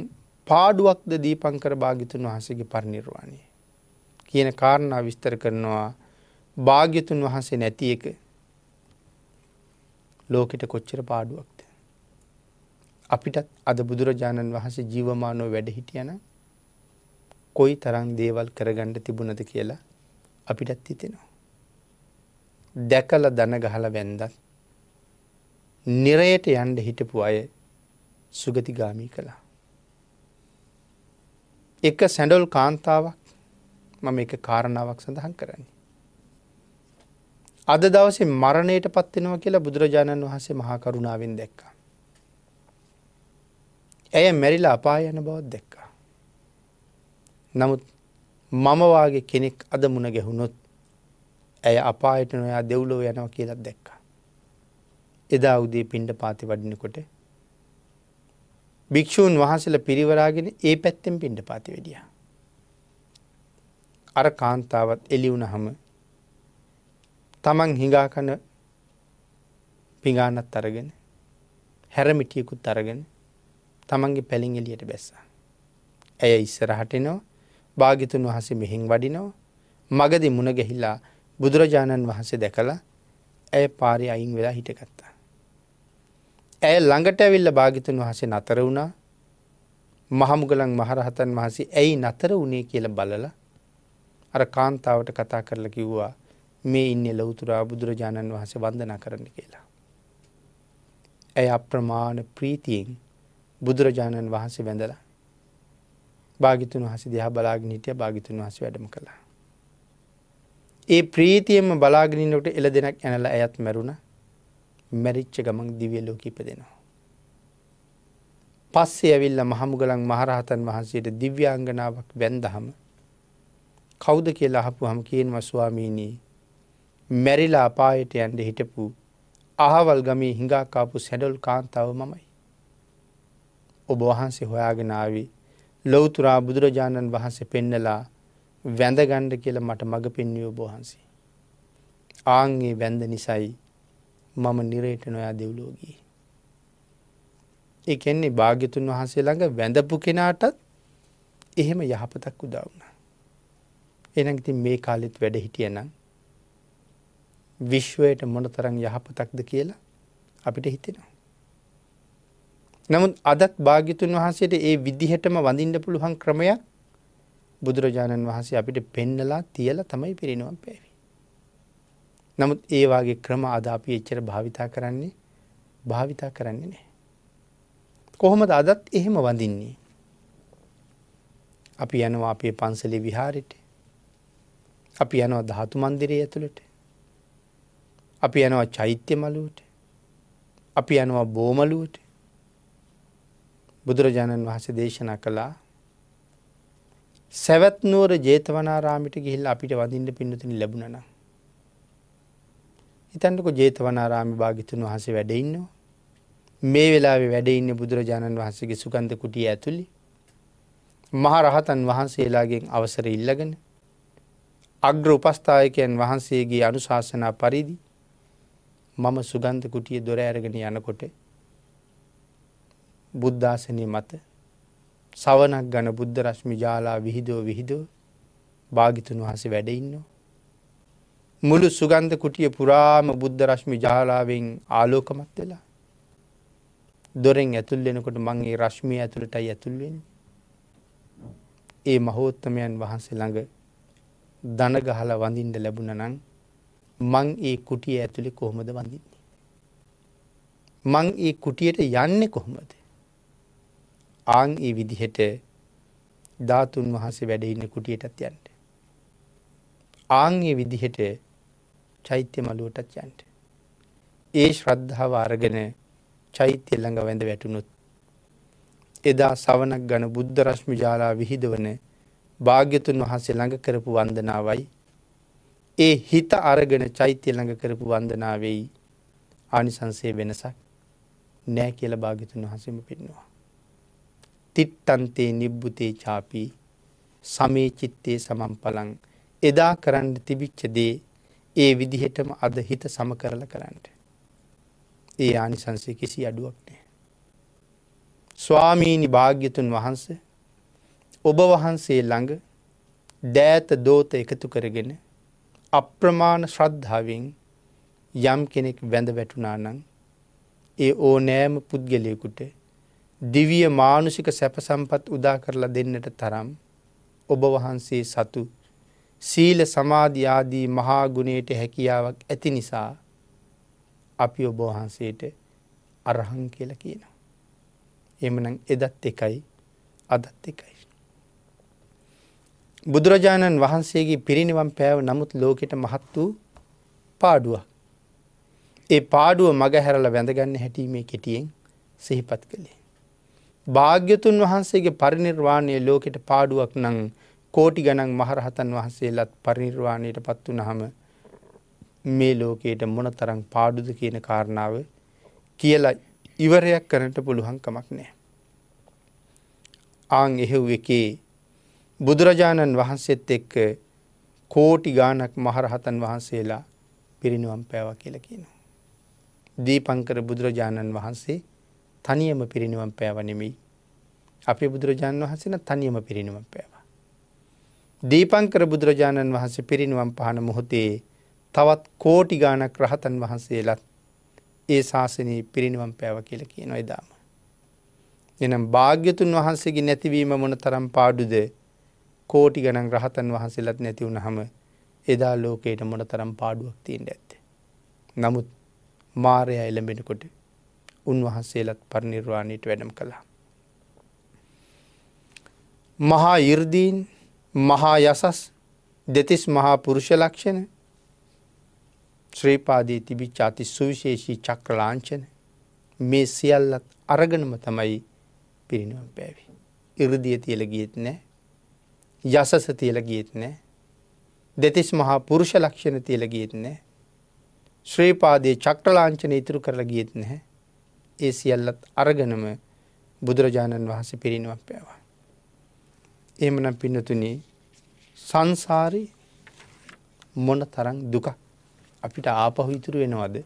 පාඩුවක්ද දීපංකර භාගිතුන් වහන්සේගේ පරිනිර්වාණය. කියන කාරණා විස්තර කරනවා භාග්‍යතුන් වහන්සේ නැති එක ලෝකෙට කොච්චර පාඩුවක්ද. අපිටත් අද බුදුරජාණන් වහන්සේ ජීවමානෝ වැඩ හිටියනම් කොයි තරං දේවල් කරගණ්ඩ තිබුණද කියලා අපිටත් හිතෙනවා. දැකල දන ගහල වැන්දත් නිරයට යන්ඩ හිටපු අය සුගතිගාමී කළා. එක සැඩොල් කාන්තාවක් මම එක කාරණාවක් සඳහන් කරන්නේ. අද දවසේ මරණයට පත්වෙනවා කියලා බුදුරජාණන් වහන්සේ මහා කරුණාවෙන් දැක්කා. ඇය මැරිලා අපායන බවත් දැක්ක. නමුත් මමවාගේ කෙනෙක් අද මුණ ගැහුණොත් ඇය අපායට නොයා දෙව්ලෝ යනව කියලත් දැක්කා. එදා උදේ පින්ඩ පාති වඩිනකොට භික්‍ෂූන් වහන්සල පිරිවරාගෙන ඒ පැත්තෙන් පින්ඩ පාති වෙඩිය. අර කාන්තාවත් එලිවුණ හම තමන් හිඟාකන පිගානත් අරගෙන හැරමිටියකුත් අරගෙන තමන්ගේ පැළින් එලියට බැස්සා. ඇය ඉස්සරහටනවා භාගිතුන් වහසේ මෙහින් වඩිනෝ මගදි මුණ ගැහිලා බුදුරජාණන් වහන්සේ දැකලා ඇය පාරි අයින් වෙලා හිටගත්තා. ඇය ළඟට ඇවිල්ල භාගිතුන් වහසේ නතර වුණා මහමුගලන් මහරහතන් වහසේ ඇයි නතර වුණේ කියල බලල අර කාන්තාවට කතා කරල කිව්වා මේ ඉන්න ලොවතුරා බුදුරජාණන් වහසේ වන්දනා කරන්න කියලා. ඇය අප්‍රමාණ ප්‍රීතියෙන් බුදුරජාණන් වහන්සේ වැඳලා භාගිතුන් වහස දිහා බලාගෙන හිටිය භාගිතුන් වහස වැඩම කළා. ඒ ප්‍රීතියම බලාගෙනන්නට එල දෙනක් ඇනල ඇයත් මැරුණ මැරිච්ච ගමන් දිවියල්ලෝක ඉපදෙනවා. පස්සේ ඇවිල්ල මහමුගලන් මහරහතන් වහන්සේට දිව්‍යාංගනාවක් වැන්දහම කෞුද කියලා අහපු හම කියෙන් වස්වාමීනී මැරිලා අපායට යන්ඩ හිටපු අහවල් ගමේ හිඟාකාපු සැඩල් කාන්තාව මමයි. ඔබ වහන්සේ හොයාගෙනාවී ලොවතුරා බුදුරජාණන් වහන්සේ පෙන්නලා වැඳගණ්ඩ කියල මට මඟ පෙන්වියෝ බොහන්සේ. ආංගේ වැැන්ද නිසයි මම නිරේට නොයා දෙව්ලෝගී. එකෙන්නේ භාග්‍යතුන් වහන්සේ ළඟ වැඳපු කෙනාටත් එහෙම යහපතක් උදවුණ. එනගති මේ කාලෙත් වැඩ හිටියනම් විශ්වයට මොන තරං යහපතක්ද කියලා අපිට හිතෙනවා. නමුත් අදත් භාග්‍යතුන් වහන්සේට ඒ විදිහටම වඳින්න පුළුවන් ක්‍රමයක් බුදුරජාණන් වහන්සේ අපිට පෙන්නලා තියල තමයි පිරිනුවම් පැවි. නමුත් ඒවාගේ ක්‍රම අද අපි එච්චර භාවිතා කරන්නේ භාවිතා කරන්නේ නෑ. කොහොමද අදත් එහෙම වඳින්නේ. අපි යනවා අපේ පන්සලි විහාරිට අපි යනවා ධාතු මන්දිරය ඇතුළට අපි යනවා චෛත්‍ය මලුවට අපි යනවා බෝමලුවට බුදුරජාණන් වහන්සේ දේශනා කළා සැවැත්නුවර ජේතවනාරාමිට ගිහිල් අපිට වදින්ට පින්නතින ලැබුණන. හිතන්නක ජේතවනාරාමි භාගිතුන් වහසේ වැඩඉන්නවා. මේ වෙලාවෙ වැඩඉන්න බුදුරජාණන් වහන්සේගේ සුගන්ධ කුටිය ඇතුළි. මහරහතන් වහන්සේලාගෙන් අවසර ඉල්ලගෙන. අග්‍ර උපස්ථායකයන් වහන්සේගේ අනුශාසනා පරිදි මම සුගන්ධ කුටිය දොර ඇරගෙන යනකොට බුද්ධාසනය මත සවනක් ගන බුද්ධ රශ්මි ජාලා විහිදෝ විහිදෝ භාගිතුන් වහස වැඩඉන්නවා. මුළු සුගන්ධ කුටිය පුරාම බුද්ධ රශ්මි ජාලාවෙන් ආලෝකමත් වෙලා. දොරෙන් ඇතුල්ලෙනකොට මංගේ රශ්මී ඇතුළටයි ඇතුල්වෙන්. ඒ මහෝත්තමයන් වහන්සේ ළඟ දනගහල වඳින්ට ලැබුණ නං මං ඒ කුටිය ඇතුළි කොහොමද වඳින්නේ. මං ඒ කුටියට යන්නේ කොහොමද. ආං ඒ විදිහට ධාතුන් වහන්සේ වැඩඉන්න කුටියටත් යන්ට. ආංගේ විදිහට චෛත්‍ය මලුවටත් යන්ට. ඒ ශ්‍රද්ධාව අරගෙන චෛත්‍ය ල්ළඟ වැඳ වැටුණුත්. එදා සවනක් ගන බුද්ධ රශ්මි ජාලා විහිදවන භාග්‍යතුන් වහන්සේ ළඟ කරපු වන්දනාවයි. ඒ හිත අරගෙන චෛත්‍ය ළඟ කරපු වන්දනාවෙයි ආනිසන්සේ වෙනසක් නෑ කියල භාගිතුන් වහසම පෙන්නවා. තිට්ටන්තේ නිබ්බුතේ චාපී සමේ චිත්තේ සමම්පලං එදා කරන්න තිබිච්ච දේ ඒ විදිහටම අද හිත සම කරල කරන්නට. ඒ ආනිසංසය කිසි අඩුවක් නෑ. ස්වාමීනි භාග්‍යතුන් වහන්ස ඔබ වහන්සේ ළඟ දෑත දෝත එකතු කරගෙන අප්‍රමාණ ශ්‍රද්ධාවෙන් යම් කෙනෙක් වැඳ වැටුනා නං ඒ ඕනෑම පුද්ගලයකුට දිවිය මානුෂික සැපසම්පත් උදා කරලා දෙන්නට තරම් ඔබ වහන්සේ සතු සීල සමාධයාදී මහාගුණයට හැකියාවක් ඇති නිසා අපි ඔබ වහන්සේට අරහන් කියල කියනවා. එමනම් එදත් එකයි අදත් එකයි. බුදුරජාණන් වහන්සේගේ පිරිනිවම් පෑව නමුත් ලෝකෙට මහත් වූ පාඩුවක්. ඒ පාඩුව මගහැරල වැඳගන්න හැටීමේ කෙටියෙන් සිහිපත් කළේ. භාග්‍යතුන් වහන්සේගේ පරිනිර්වාණය ලෝකෙට පාඩුවක් නං කෝටි ගණන් මහරහතන් වහන්සේලත් පරිනිර්වාණයට පත් වනහම මේ ලෝකයට මොන තරං පාඩුද කියන කාරණාව කියලා ඉවරයක් කරනට පුළුහංකමක් නෑ. ආං එහෙව් එකේ බුදුරජාණන් වහන්සේත් එක්ක කෝටි ගානක් මහරහතන් වහන්සේලා පිරිනුවම් පෑවා කියලකිනවා. දීපංකර බුදුරජාණන් වහන්සේ තනියම පිරිනිවන් පෑව නෙමෙයි. අපේ බුදුරජාණන් වහසෙන තනියම පිරිනිවන් පෑවා. දීපංකර බුදුරජාණන් වහන්සේ පිරිනිවන් පහන මොහොතේ තවත් කෝටි ගානක් රහතන් වහන්සේලත් ඒ ශාසනයේ පිරිනිවන් පෑව කියල කියන එදාම. එනම් භාග්‍යතුන් වහන්සේගේ නැතිවීම මොන තරම් පාඩුද කෝටි ගණන් රහතන් වහන්සේලත් නැති වුණහම එදා ලෝකයට මොන තරම් පාඩුවක් තිීන්ට ඇත්ත. නමුත් මාරය එළඹෙනකොට උන්වහන්සේලත් පරිනිර්වාණයට වැඩම කළා. මහා ඉර්දීන් මහා යසස් දෙතිස් මහා පුරුෂ ලක්ෂණ ශ්‍රීපාදී තිබිච්ච අති සුවිශේෂී චක්‍රලාංචන මේ සියල්ලත් අරගනම තමයි පිරිනුවම් පැවි. ඉරදිය තියල ගියත් නෑ යසස තියල ගියත් නෑ දෙතිස් මහා පුරුෂ ලක්ෂණ තියල ගියත් නෑ ශ්‍රීපාදයේ චක්‍රලාංචන ඉතුරු කරලා ගියත් නැහැ ඒ සියල්ලත් අරගනම බුදුරජාණන් වහන්සේ පිරිනිවක් පෑවා. එමනම් පින්නතුනි සංසාරි මොන තරං දුක අපිට ආපහු ඉතුරු වෙනවද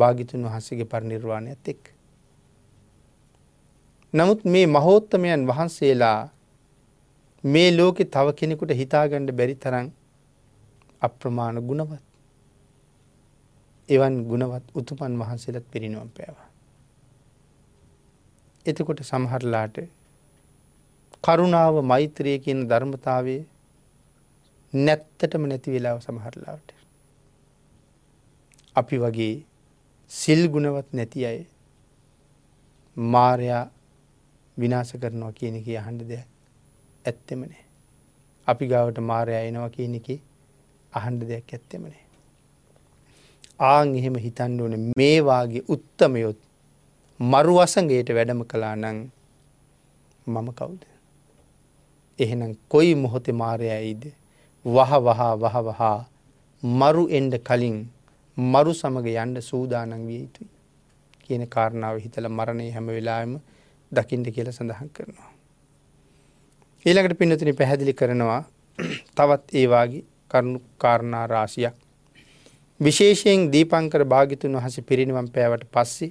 භාගිතුන් වහන්සේගේ පරිනිර්වාණයත් එක්. නමුත් මේ මහෝත්තමයන් වහන්සේලා මේ ලෝකෙ තව කෙනෙකුට හිතාගණ්ඩ බැරි තරං අප්‍රමාණ ගුණවත් එවන් ගුණවත් උතුමන් වහන්සේලත් පිරිනුවම් පෑවා. එතකොට සමහරලාට කරුණාව මෛත්‍රය කියන ධර්මතාවේ නැත්තටම නැති වෙලාව සමහරලාට. අපි වගේ සිල් ගුණවත් නැති අය මාරයා විනාස කරනවා කියන එක අහන්ඩ දෙයක් ඇත්තෙම නෑ. අපි ගාවට මාරයා එනවා කියන එක අහන්ඩ දෙයක් ඇත්තෙම නෑ. ආං එහෙම හිතන්න ඕන මේවාගේ උත්තමයොත් මරු වසගේට වැඩම කලා නං මම කවුද. එහෙනම් කොයි මොහොතේ මාරය ඇයිද වහ වහා වහ වහා මරු එන්ඩ කලින් මරු සමඟ යන්ඩ සූදානන් විය යුතුයි කියන කාරණාව හිතල මරණය හැම වෙලාම දකිින්ට කියල සඳහන් කරනවා. ඊළඟට පින්නතින පැහැදිලි කරනවා *clears throat* තවත් ඒවාගේ කරුණු කාරණා රාසියක්. විශේෂයෙන් දීපංකර භාගිතුන් වහස පිරිනිවම් පෑවට පස්සේ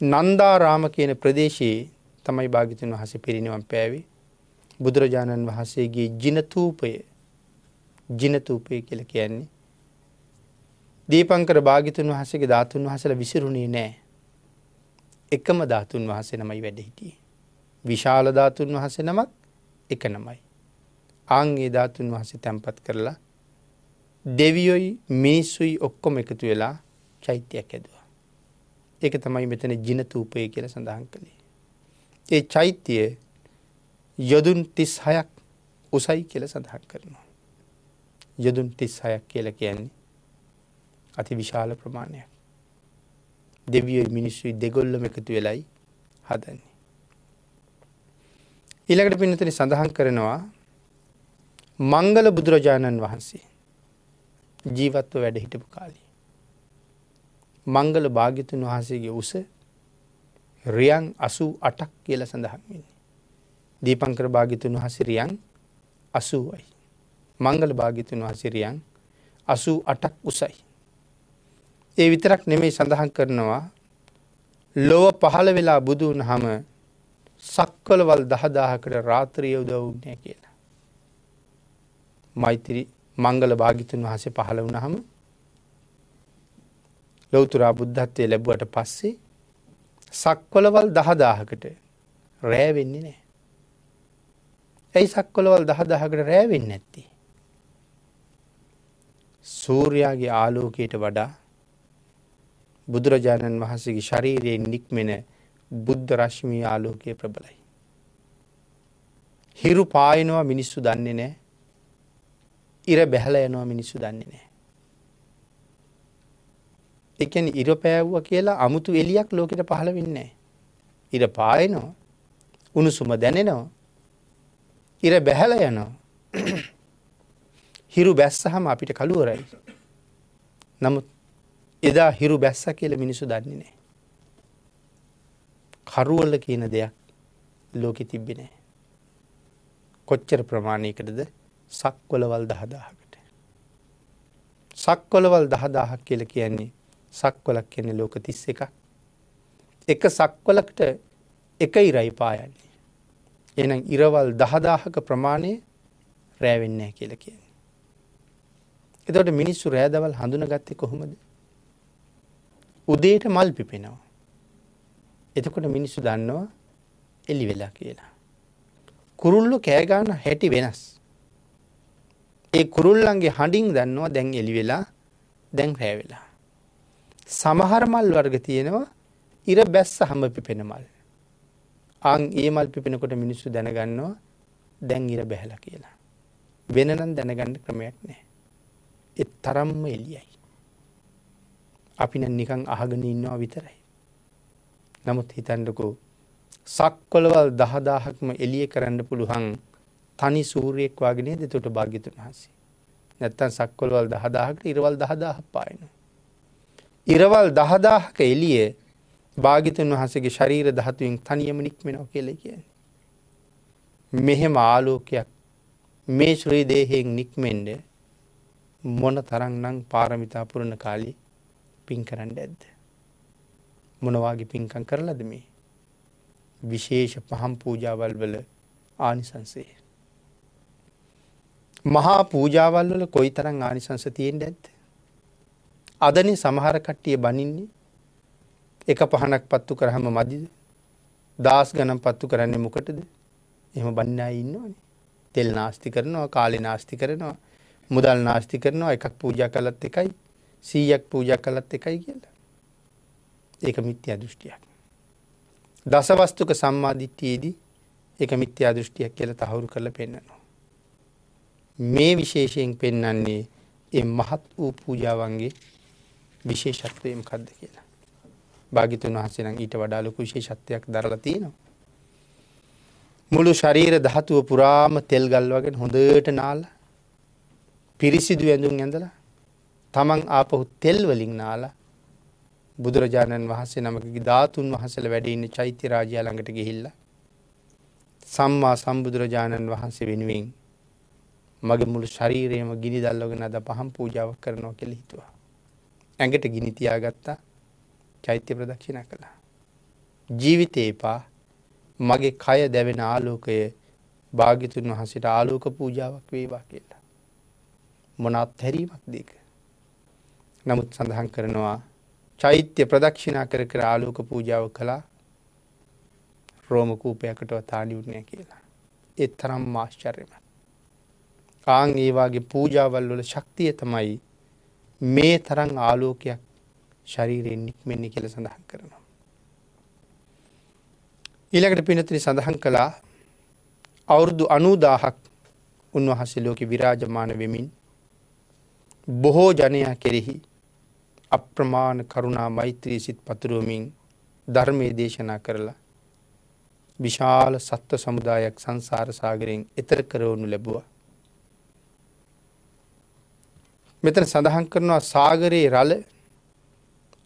නන්දාරාම කියන ප්‍රදේශයේ තමයි භාගිතන් වහස පිරිනිවම් පෑවේ බුදුරජාණන් වහන්සේගේ ජිනතූපය ජිනතූපය කියල කියන්නේ. දීපංකර භාගිතුන් වහසගේ ධාතුන් වහසල විසිරුණේ නෑ. එකම ධාතුන් වහස නමයි වැඩහිටිය. විශාල ධාතුන් වහස නමක් එක නමයි. ආංගේ ධාතුන් වහසේ තැන්පත් කරලා දෙවියොයි මිනිස්සුයි ඔක්කොම එකතු වෙලා චෛත්‍යයක් ඇදුව. ඒක තමයි මෙතන ජිනතූපය කියල සඳහන් කළේ. ඒ චෛත්‍යය යොදුන් තිස් හයක් උසයි කියල සඳහන් කරනවා. යොදුන් තිස් හයක් කියල කියන්නේ අති විශාල ප්‍රමාණයක්. දෙවිය මිනිස්සුයි දෙගොල්ලම එකතු වෙලයි හදන්නේ. ඊළඟට පිනතන සඳහන් කරනවා මංගල බුදුරජාණන් වහන්සේ ජීවත්ව වැඩ හිටපු කාලේ. මංගල භාගිතුන් වහන්සේගේ උස රියන් අසූ අටක් කියල සඳහන් වෙන්නේ. දීපංකර භාගිතුන් වහසිරියන් අසූුවයි. මංගල භාගිතුන් වහසිරියන් අසූ අටක් උසයි. ඒ විතරක් නෙමෙයි සඳහන් කරනවා ලොව පහළ වෙලා බුදුන් හම සක්කලවල් දහදාහකට රාත්‍රිය උදවුනය කියලා. මෛත්‍රී මංගල භාගිතුන් වහසේ පහළ වුණ හම ලොවතුරා බුද්ධත්වය ලැබුවට පස්සේ සක්වලවල් දහදාහකට රෑවෙන්නේ නෑ. ඇයි සක්වලවල් දහදාහකට රෑවෙන්න ඇත්ති. සූරයාගේ ආලෝකයට වඩා බුදුරජාණන් වහන්සේගේ ශරීරයෙන් නික්මෙන බුද්ධ රශ්මී ආලෝකය ප්‍රබලයි. හිරු පායනවා මිනිස්සු දන්නේ නෑ ඉර බැහල යනවා මිනිස්සු දන්නේ නෑ. ඒ කියන්නේ ඉර පෑවුවා කියලා 아무තු එලියක් ලෝකෙට පහළ වෙන්නේ නැහැ. ඉර පායනවා. උණුසුම දැනෙනවා. ඉර බැහැලා යනවා. හිරු බැස්සහම අපිට කළුවරයි. නමුත් එදා හිරු බැස්ස කියලා මිනිසු දන්නේ නැහැ. කරුවල කියන දෙයක් ලෝකෙ තිබ්බේ නැහැ. කොච්චර ප්‍රමාණයකටද සක්වලවල් දහදාහකට. සක්වලවල් දහදාහක් කියල කියන්නේ සක්වලක් කියන්නේ ලෝක තිස් එකක්. එක සක්වලකට එකයි රයිපායන්නේ. එනම් ඉරවල් දහදාහක ප්‍රමාණය රෑවෙන්නෑ කියල කියන්නේ. එතට මිනිස්සු රෑදවල් හඳුනගත්ත කොහොමද. උදේට මල් පිපෙනවා. එතකොට මිනිස්සු දන්නවා එලි වෙලා කියලා. කුරුල්ලු කෑගාන හැටි වෙනස්. ඒ කුරුල්ලන්ගේ හඬින් දන්නවා දැන් එලි වෙලා දැන් රෑවෙලා. සමහර මල් වර්ග තියෙනවා ඉර බැස්ස හම පිපෙන මල්. අං ඒ මල් පිපෙනකොට මිනිස්සු දැනගන්නවා දැන් ඉර බැහැලා කියලා. වෙනනම් දැනගන්න ක්‍රමයක් නෑ. එත් තරම්ම එලියයි. අපි නම් නිකං අහගෙන ඉන්නවා විතරයි. නමුත් හිතන්ඩකෝ සක්කොලවල් දහදාහක්ම එලිය කරන්න පුළුවන් තනි සූරයෙක් වගෙනය දෙතොට භාගිතුන් වහන්සේ. නැත්තන් සක්කොලවල් දහදාහකට ඉරවල් දහදාහ පායනවා. ඉරවල් දහදාහක එලිය භාගිතන් වහසගේ ශරීර දහතුවෙන් තනියම නික්මෙනව කියල කිය. මෙහෙම ආලෝකයක් මේ ශ්‍රී දේහයෙන් නික්මෙන්ඩ මොන තරන් නං පාරමිතා පුරණ කාලි පින් කරන්න ඇද්ද. මොනවාගේ පින්කං කරලද මේ. විශේෂ පහම් පූජාවල් වල ආනිසන්සේ. මහා පූජාවල් වල කොයි තරන් ආනිසංස තියෙන් ඇත්ද. අදනේ සමහර කට්ටිය බනින්නේ එක පහනක් පත්තු කරහම මදිද දස් ගනම් පත්තු කරන්නේ මොකටද එම බන්නා ඉන්නවනේ තෙල් නාස්ති කරනවා කාලි නාස්ති කරනවා මුදල් නාස්ති කරනවා එකක් පූජ කලත් එකයි සීයක් පූජ කලත් එකයි කියලා ඒක මිත්‍යා දෘෂ්ටියක් දසවස්තුක සම්මාධිත්්‍යයේදී එක මිත්‍යා දෘෂ්ටියක් කියල තහවුරු කරල පෙන්න්නනවා මේ විශේෂයෙන් පෙන්නන්නේ එ මහත් වූ පූජාවන්ගේ විශේෂත්වයම කද්ද කියලා. භාගිතුන් වහසෙනම් ඊට වඩාලොකු විශේෂත්වයක් දරලා තියෙනවා. මුළු ශරීර දහතුව පුරාම තෙල් ගල් වගෙන් හොඳට නාල පිරිසිදු ඇඳුම් ඇඳලා තමන් ආපහු තෙල්වලින් නාලා බුදුරජාණන් වහන්සේ නමකගේ ධාතුන් වහසල වැඩඉන්න චෛත්‍ය රාජයා ළඟට ගෙහිල්ල. සම්මා සම්බුදුරජාණන් වහන්සේ වෙනුවෙන් මගේ මුළු ශරීරයම ගිනි දල්ලගෙන අද පහම් පූජාවක් කරනවා කෙළ හිතුවා. ඇඟට ගිනි තියාගත්තා චෛත්‍ය ප්‍රදක්ෂිණ කළා. ජීවිතේපා මගේ කය දැවෙන ආලෝකය භාගිතුන් වහසට ආලෝක පූජාවක් වේවා කියලා. මොනත් හැරීමක් දෙක. නමුත් සඳහන් කරනවා චෛත්‍ය ප්‍රදක්ෂිනා කර කර ආලෝක පූජාව කළා රෝමකූපයකට වතාලිවුණය කියලා. එත් තරම් මාශ්චර්යම. කාං ඒවාගේ පූජාවල් වල ශක්තිය තමයි මේ තරං ආලෝකයක් ශරීරයෙන් නික්මෙන්නේ කියල සඳහන් කරනවා. ඊළකට පිනතිරි සඳහන් කළා අවුරුදු අනූදාහක් උන්වහසේ ලෝක විරාජමාන වෙමින් බොහෝ ජනයා කෙරෙහි අප්‍රමාණ කරුණා මෛත්‍රී සිත් පතුරුවමින් ධර්මය දේශනා කරලා විශාල සත්ව සමුදායක් සංසාර සාගරයෙන් එතර කරවනු ලැබවා මෙතන සඳහන් කරනවා සාගරයේ රල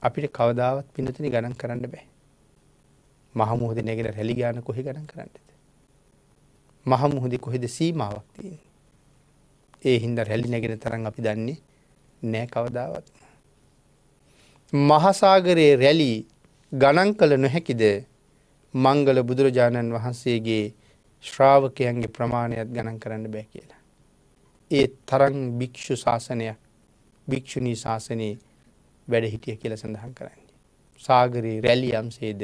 අපිට කවදාවත් පිනතින ගණන් කරන්න බෑ. මහමුහද නැගෙන රැලිගාන කොහෙ ගණන් කරන්නද. මහමුහද කොහෙද සීමාවක්තිය. ඒ හින්ද රැලි නැගෙන තරන් අපි දන්නේ නෑ කවදාවත්. මහසාගරයේ රැලී ගණන් කළ නොහැකිද මංගල බුදුරජාණන් වහන්සේගේ ශ්‍රාවකයන්ගේ ප්‍රමාණයක් ගණන් කරන්න බෑ කියලා. ඒ තරන් භික්‍ෂු ශාසනයක් භික්‍ෂුණී ශාසනයේ වැඩ හිටිය කියල සඳහන් කරන්නේ. සාගරයේ රැලි යම්සේද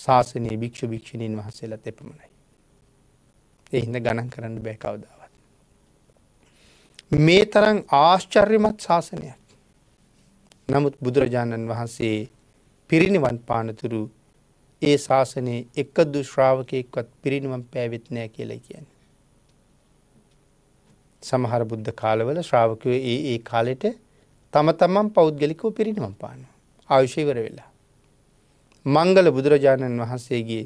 ශාසනයේ භික්‍ෂු භික්‍ෂණීන් වහසේලත් එපමණයි. එහිද ගණන් කරන්න බැකවදාවත්. මේ තරන් ආශ්චර්යමත් ශාසනයක් නමුත් බුදුරජාණන් වහන්සේ පිරිනිවන් පානතුරු ඒ ශාසනයේ එකදු ශ්‍රාවකයෙක්වත් පිරිනිවන් පෑවෙත් නෑ කියලා කියන්න. සමහර බුද්ධ කාලවල ශ්‍රාවකය ඒ ඒ කාලෙට තම තමන් පෞද්ගලිකෝ පිරිනිවම් පානවා. ආයුෂයවර වෙලා. මංගල බුදුරජාණන් වහන්සේගේ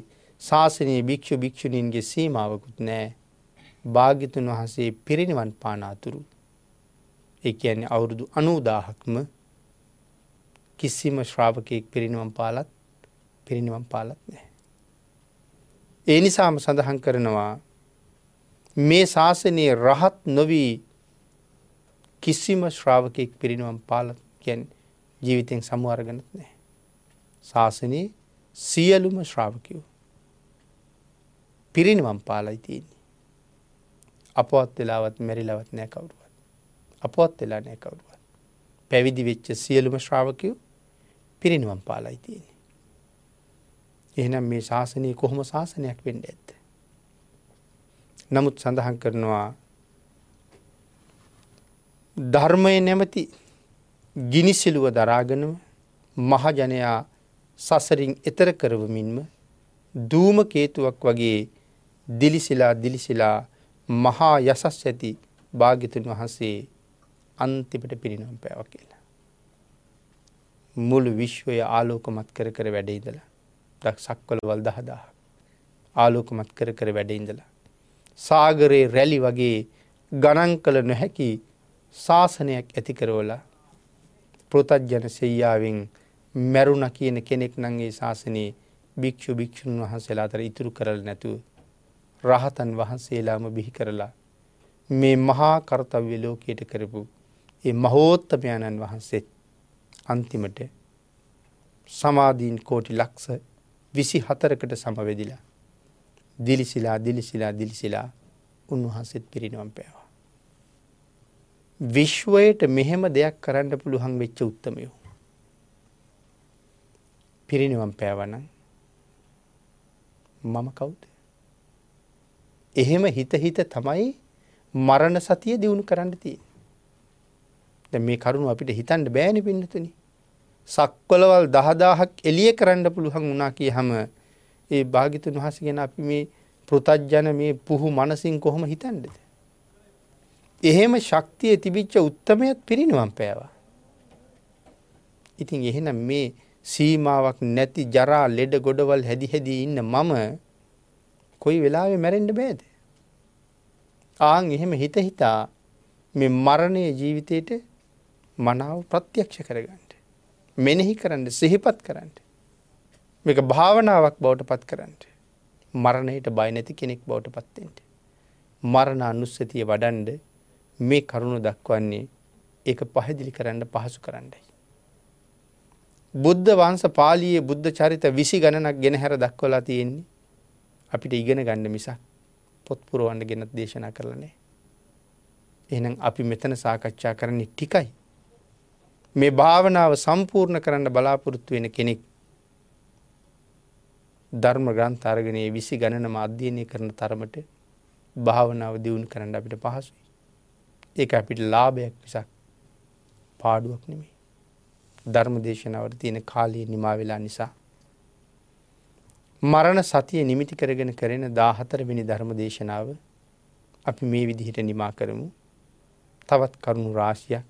ශාසනයේ භික්‍ෂු භික්‍ෂුණීන්ගේ සීමාවකුත් නෑ භාගිතුන් වහන්සේ පිරිනිවන් පානාතුරු. එක ඇන්නේ අවුරුදු අනූදාහක්ම කිසිම ශ්‍රාවකයෙක් පිරිනිවම් පාලත් පිරිනිවම් පාලත් නෑ. ඒ නිසාම සඳහන් කරනවා මේ ශාසනයේ රහත් නොවී කිසිම ශ්‍රාවකයෙක් පිරිනුවම් පාල කියැන් ජීවිතෙන් සමුවර්ගනත් නෑ. ශාසනයේ සියලුම ශ්‍රාවකයෝ. පිරිනිවම් පාලයි තියන්නේ. අපවත් වෙලාවත් මැරිලවත් නෑ කවරුවත්. අපවත් වෙලා නෑ කවරුවත්. පැවිදි වෙච්ච සියලුම ශ්‍රාවකයෝ පිරිනිවම් පාලයි තියන්නේ. එහනම් මේ ශාසනය කොහොම ශාසනයක් වෙන්ඩ ඇත්ත. නමුත් සඳහන් කරනවා ධර්මය නැමති ගිනිසිලුව දරාගෙනම මහජනයා සසරින් එතර කරවමින්ම දූම කේතුවක් වගේ දිලිසිලා දිලිසිලා මහා යසස් ඇති භාගිතුන් වහන්සේ අන්තිමට පිරිනම් පැව කියලා. මුළු විශ්වය ආලෝකමත් කර කර වැඩඉදලා දක් සක්වල වල් දහදා ආලෝකමත් කර කර වැඩඉඳලා සාගරයේ රැලි වගේ ගණන් කළ නොහැකි ශාසනයක් ඇතිකරවල පෘතජ්ජන සෙයාවෙන් මැරුණ කියන කෙනෙක් නංගේ ශාසනයේ භික්‍ෂු භික්‍ෂූන් වහන්සේලා අතර ඉතුරු කරල නැතු රහතන් වහන්සේලාම බිහි කරලා මේ මහා කර්තව්‍ය ලෝකයට කරපු ඒ මහෝත්තමයණන් වහන්සේ අන්තිමට සමාධීන් කෝටි ලක්ස විසි හතරකට සමවෙදිලා දිලිසිලා දිලිසිලා දිලිසිලා උන්වහන්සේත් පිරිනවම් පෑවා. විශ්වයට මෙහෙම දෙයක් කරන්න පුළුවන් වෙච්ච උත්තමයෝ. පිරිනිවම් පෑවන මම කවුද. එහෙම හිත හිත තමයි මරණ සතිය දියුණු කරන්න තිය. ද මේ කරුණු අපිට හිතන්ට බෑණි පින්නතුනි. සක්වලවල් දහදාහක් එලිය කරන්න පුළුවන් වනා කිය හම ඒ භාගිතුන් වහසගෙන අපි මේ පෘතජ්ජන මේ පුහු මනසින් කොහොම හිතන්ඩද. එහෙම ශක්තිය තිබිච්ච උත්තමයත් පිරිනිවම් පෑවා. ඉතින් එහෙනම් මේ සීමාවක් නැති ජරා ලෙඩ ගොඩවල් හැදි හැදී ඉන්න මම කොයි වෙලාවෙ මැරෙන්ඩ බෑද. ආං එහෙම හිත හිතා මේ මරණය ජීවිතයට මනාව ප්‍රත්‍යක්ෂ කරගන්නට. මෙනෙහි කරන්න සිහිපත් කරන්නට. මේක භාවනාවක් බවට පත් කරන්නට. මරණයට බයිනැති කෙනෙක් බවට පත්තෙන්ට. මරණ අනුස්සතිය වඩන්ඩ මේ කරුණු දක්වන්නේ ඒ පැහැදිලි කරන්න පහසු කරන්නයි. බුද්ධ වංස පාලියේ බුද්ධ චරිත විසි ගණනක් ගෙන හැර දක්වලා තියෙන්නේ අපිට ඉගෙන ගණ්ඩ මිසක් පොත්පුරුවන්ට ගෙනත් දේශනා කරලනේ. එනම් අපි මෙතන සාකච්ඡා කරන්නේ ටිකයි. මේ භාවනාව සම්පූර්ණ කරන්න බලාපොරොත්තු වෙන කෙනෙක් ධර්ම ග්‍රන්ථ අරගනයේ විසි ගණනම අධ්‍යයනය කරන තරමට භාවනාව දියුණු කරන්න අපිට පහසුයි. ඒ අපිට ලාභයක් විසක් පාඩුවක් නෙමේ. ධර්ම දේශනාවට තියෙන කාලයේ නිමා වෙලා නිසා. මරණ සතිය නිමිති කරගෙන කරෙන දාහතරවෙනි ධර්ම දේශනාව අපි මේ විදිහට නිමා කරමු තවත් කරුණු රාශියක්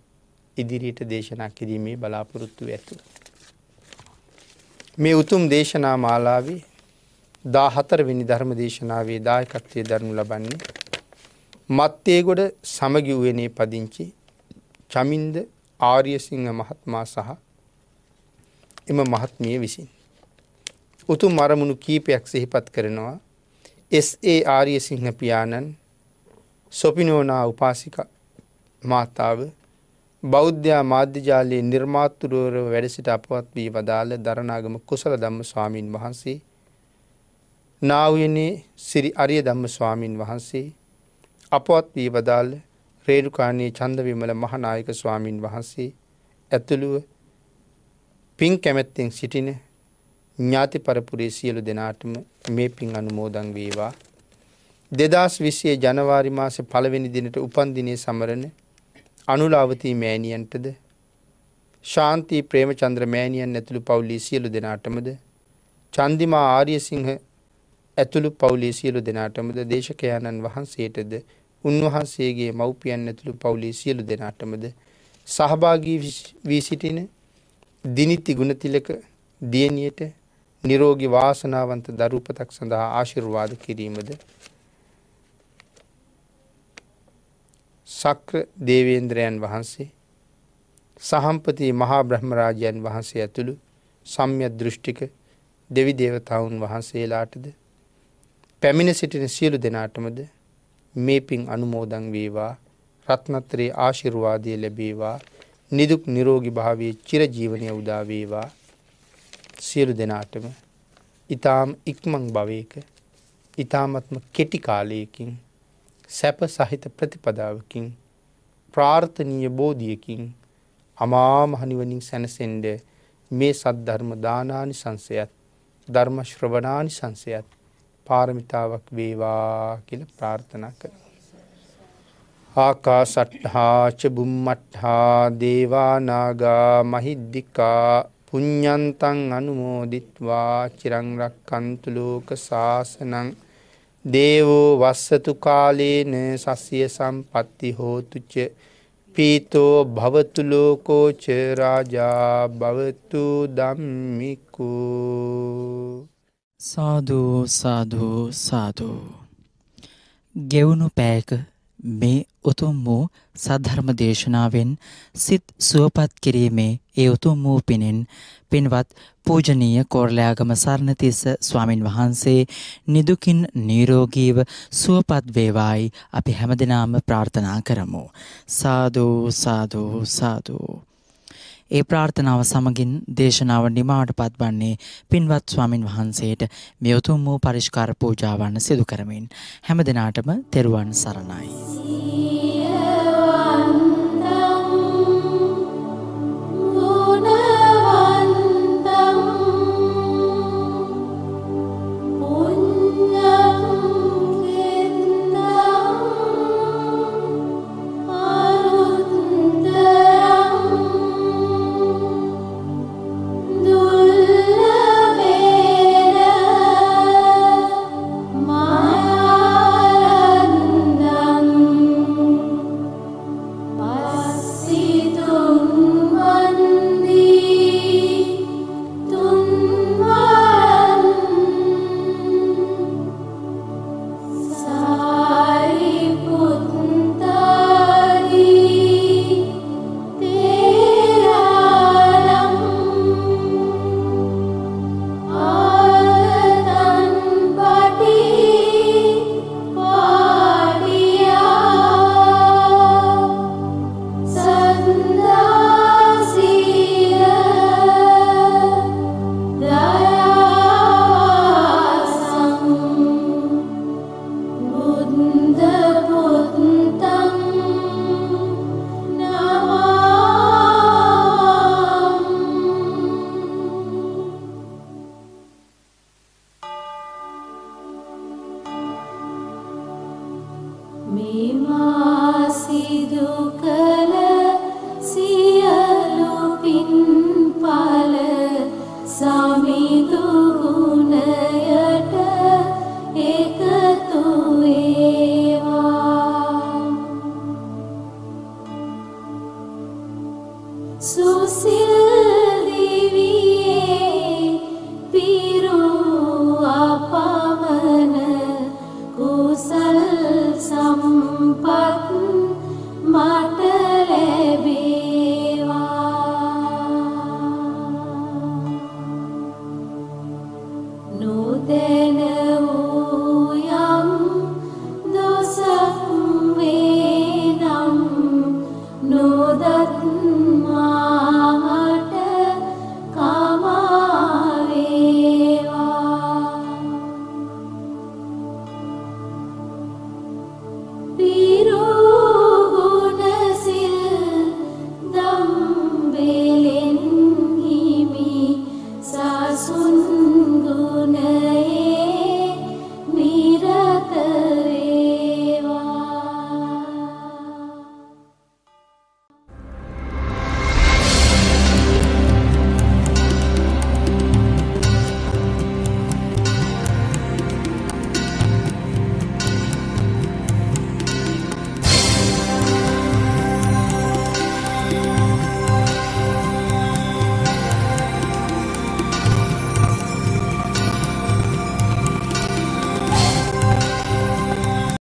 ඉදිරියට දේශනා කිරීමේ බලාපොරොත්තු ඇතු. මේ උතුම් දේශනා මාලාවේ දා හතරවෙනි ධර්ම දේශනාවේ දායකත්වය දරනු ලබන්නේ. මත්තේගොඩ සමගිව්වනේ පදිංචි චමින්ද ආරියසිංහ මහත්මා සහ එම මහත්මිය විසින්. උතු මරමුණු කීපයක් සිහිපත් කරනවා එස්ඒ ආරියසිංහ පියාණන් සොපිනෝනා උපාසික මාතාව බෞද්ධයා මාධ්‍යජාලයේ නිර්මාත්තුරුවර වැඩසිට අපවත් වී වදාළ දරනාගම කුසල දම්ම ස්වාමීන් වහන්සේ නාවයනේ සිරි අරිය ධම්ම ස්වාමීන් වහන්සේ අපවත් වී වදාළ රේඩුකාණයේ චන්දවිමල මහනායක ස්වාමීන් වහන්සේ ඇතුළුව පින් කැමැත්තෙන් සිටින ඥාති පරපුරේ සියලු දෙනාටම මේ පින් අනුමෝදන් වේවා. දෙදස් විසියේ ජනවාරි මාස පළවෙනි දිනට උපන්දිනය සමරණ අනුලාවතී මෑණියන්ටද ශාන්තී ප්‍රේමචන්ද්‍ර මෑණියන් ඇතුළු පවුලී සියලු දෙනාටමද චන්දිමා ආරියසිංහ ඇතුළු පවුලේ සියලු දෙනාටමද දේශකයාණන් වහන්සේටද උන්වහන්සේගේ මව්පියන් ඇතුළු පවුලේ සියලු දෙනාටමද සහභාගී වී සිටින දිනිති ගුණතිලක දියණියට නිරෝගී වාසනාවන්ත දරුපතක් සඳහා ආශිර්වාද කිරීමද සක්‍ර දේවේන්ද්‍රයන් වහන්සේ සහම්පති මහා බ්‍රහ්මරාජයන් වහන්සේ ඇතුළු සම්ය දෘෂ්ටික දෙවි දේවතාවුන් වහන්සේලාටද පැමිණ සිටින සියලු දෙනාටමද මේ පින් අනුමෝදන් වේවා රත්නත්‍රයේ ආශිර්වාදය ලැබේවා නිදුක් නිරෝගී භාවයේ චිරජීවනය උදා වේවා සියලු දෙනාටම ඊ타ම් ඉක්මන් භවයක ඊ타මත්ම කෙටි කාලයකින් සැප සහිත ප්‍රතිපදාවකින් ප්‍රාර්ථනීය බෝධියකින් අමා මහ නිවනින් සැනසෙන්න මේ සද්ධර්ම දානානිසංසයත් ධර්ම ශ්‍රවණානිසංසයත් පාරමිතාවක් වේවා කියල ප්‍රාර්ථනා කර. ආකා සට්හාච බුම්මට්හා දේවානාගා මහිද්දිකා පුඤ්ඥන්තන් අනුමෝදිත්වා චිරංරක් කන්තුලෝක ශාසනං දේවෝ වස්සතු කාලේන සස්ය සම්පත්ති හෝතුච පීතෝ භවතුලෝකෝචරාජා භවතු දම්මිකු
සාධූ සාධූ සාධූ. ගෙවුණු පෑක මේ උතුම් වූ සද්ධර්ම දේශනාවෙන් සිත් සුවපත් කිරීමේ ඒ උතුම් වූ පිනෙන් පින්වත් පූජනීය කෝරළයාගම සරණතිස්ස ස්වාමින් වහන්සේ නිදුකින් නිරෝගීව සුවපත් වේවායි අපි හැමදෙනාම ප්‍රාර්ථනා කරමු. සාදු සාදු සාදු. ඒ ප්‍රාර්ථනාව සමගින් දේශනාව නිමාවට පත්වන්නේ පින්වත් ස්වාමින් වහන්සේට මේ උතුම් වූ පරිස්කාර පූජාවන් සිදු කරමින් හැම දිනාටම තෙරුවන් සරණයි.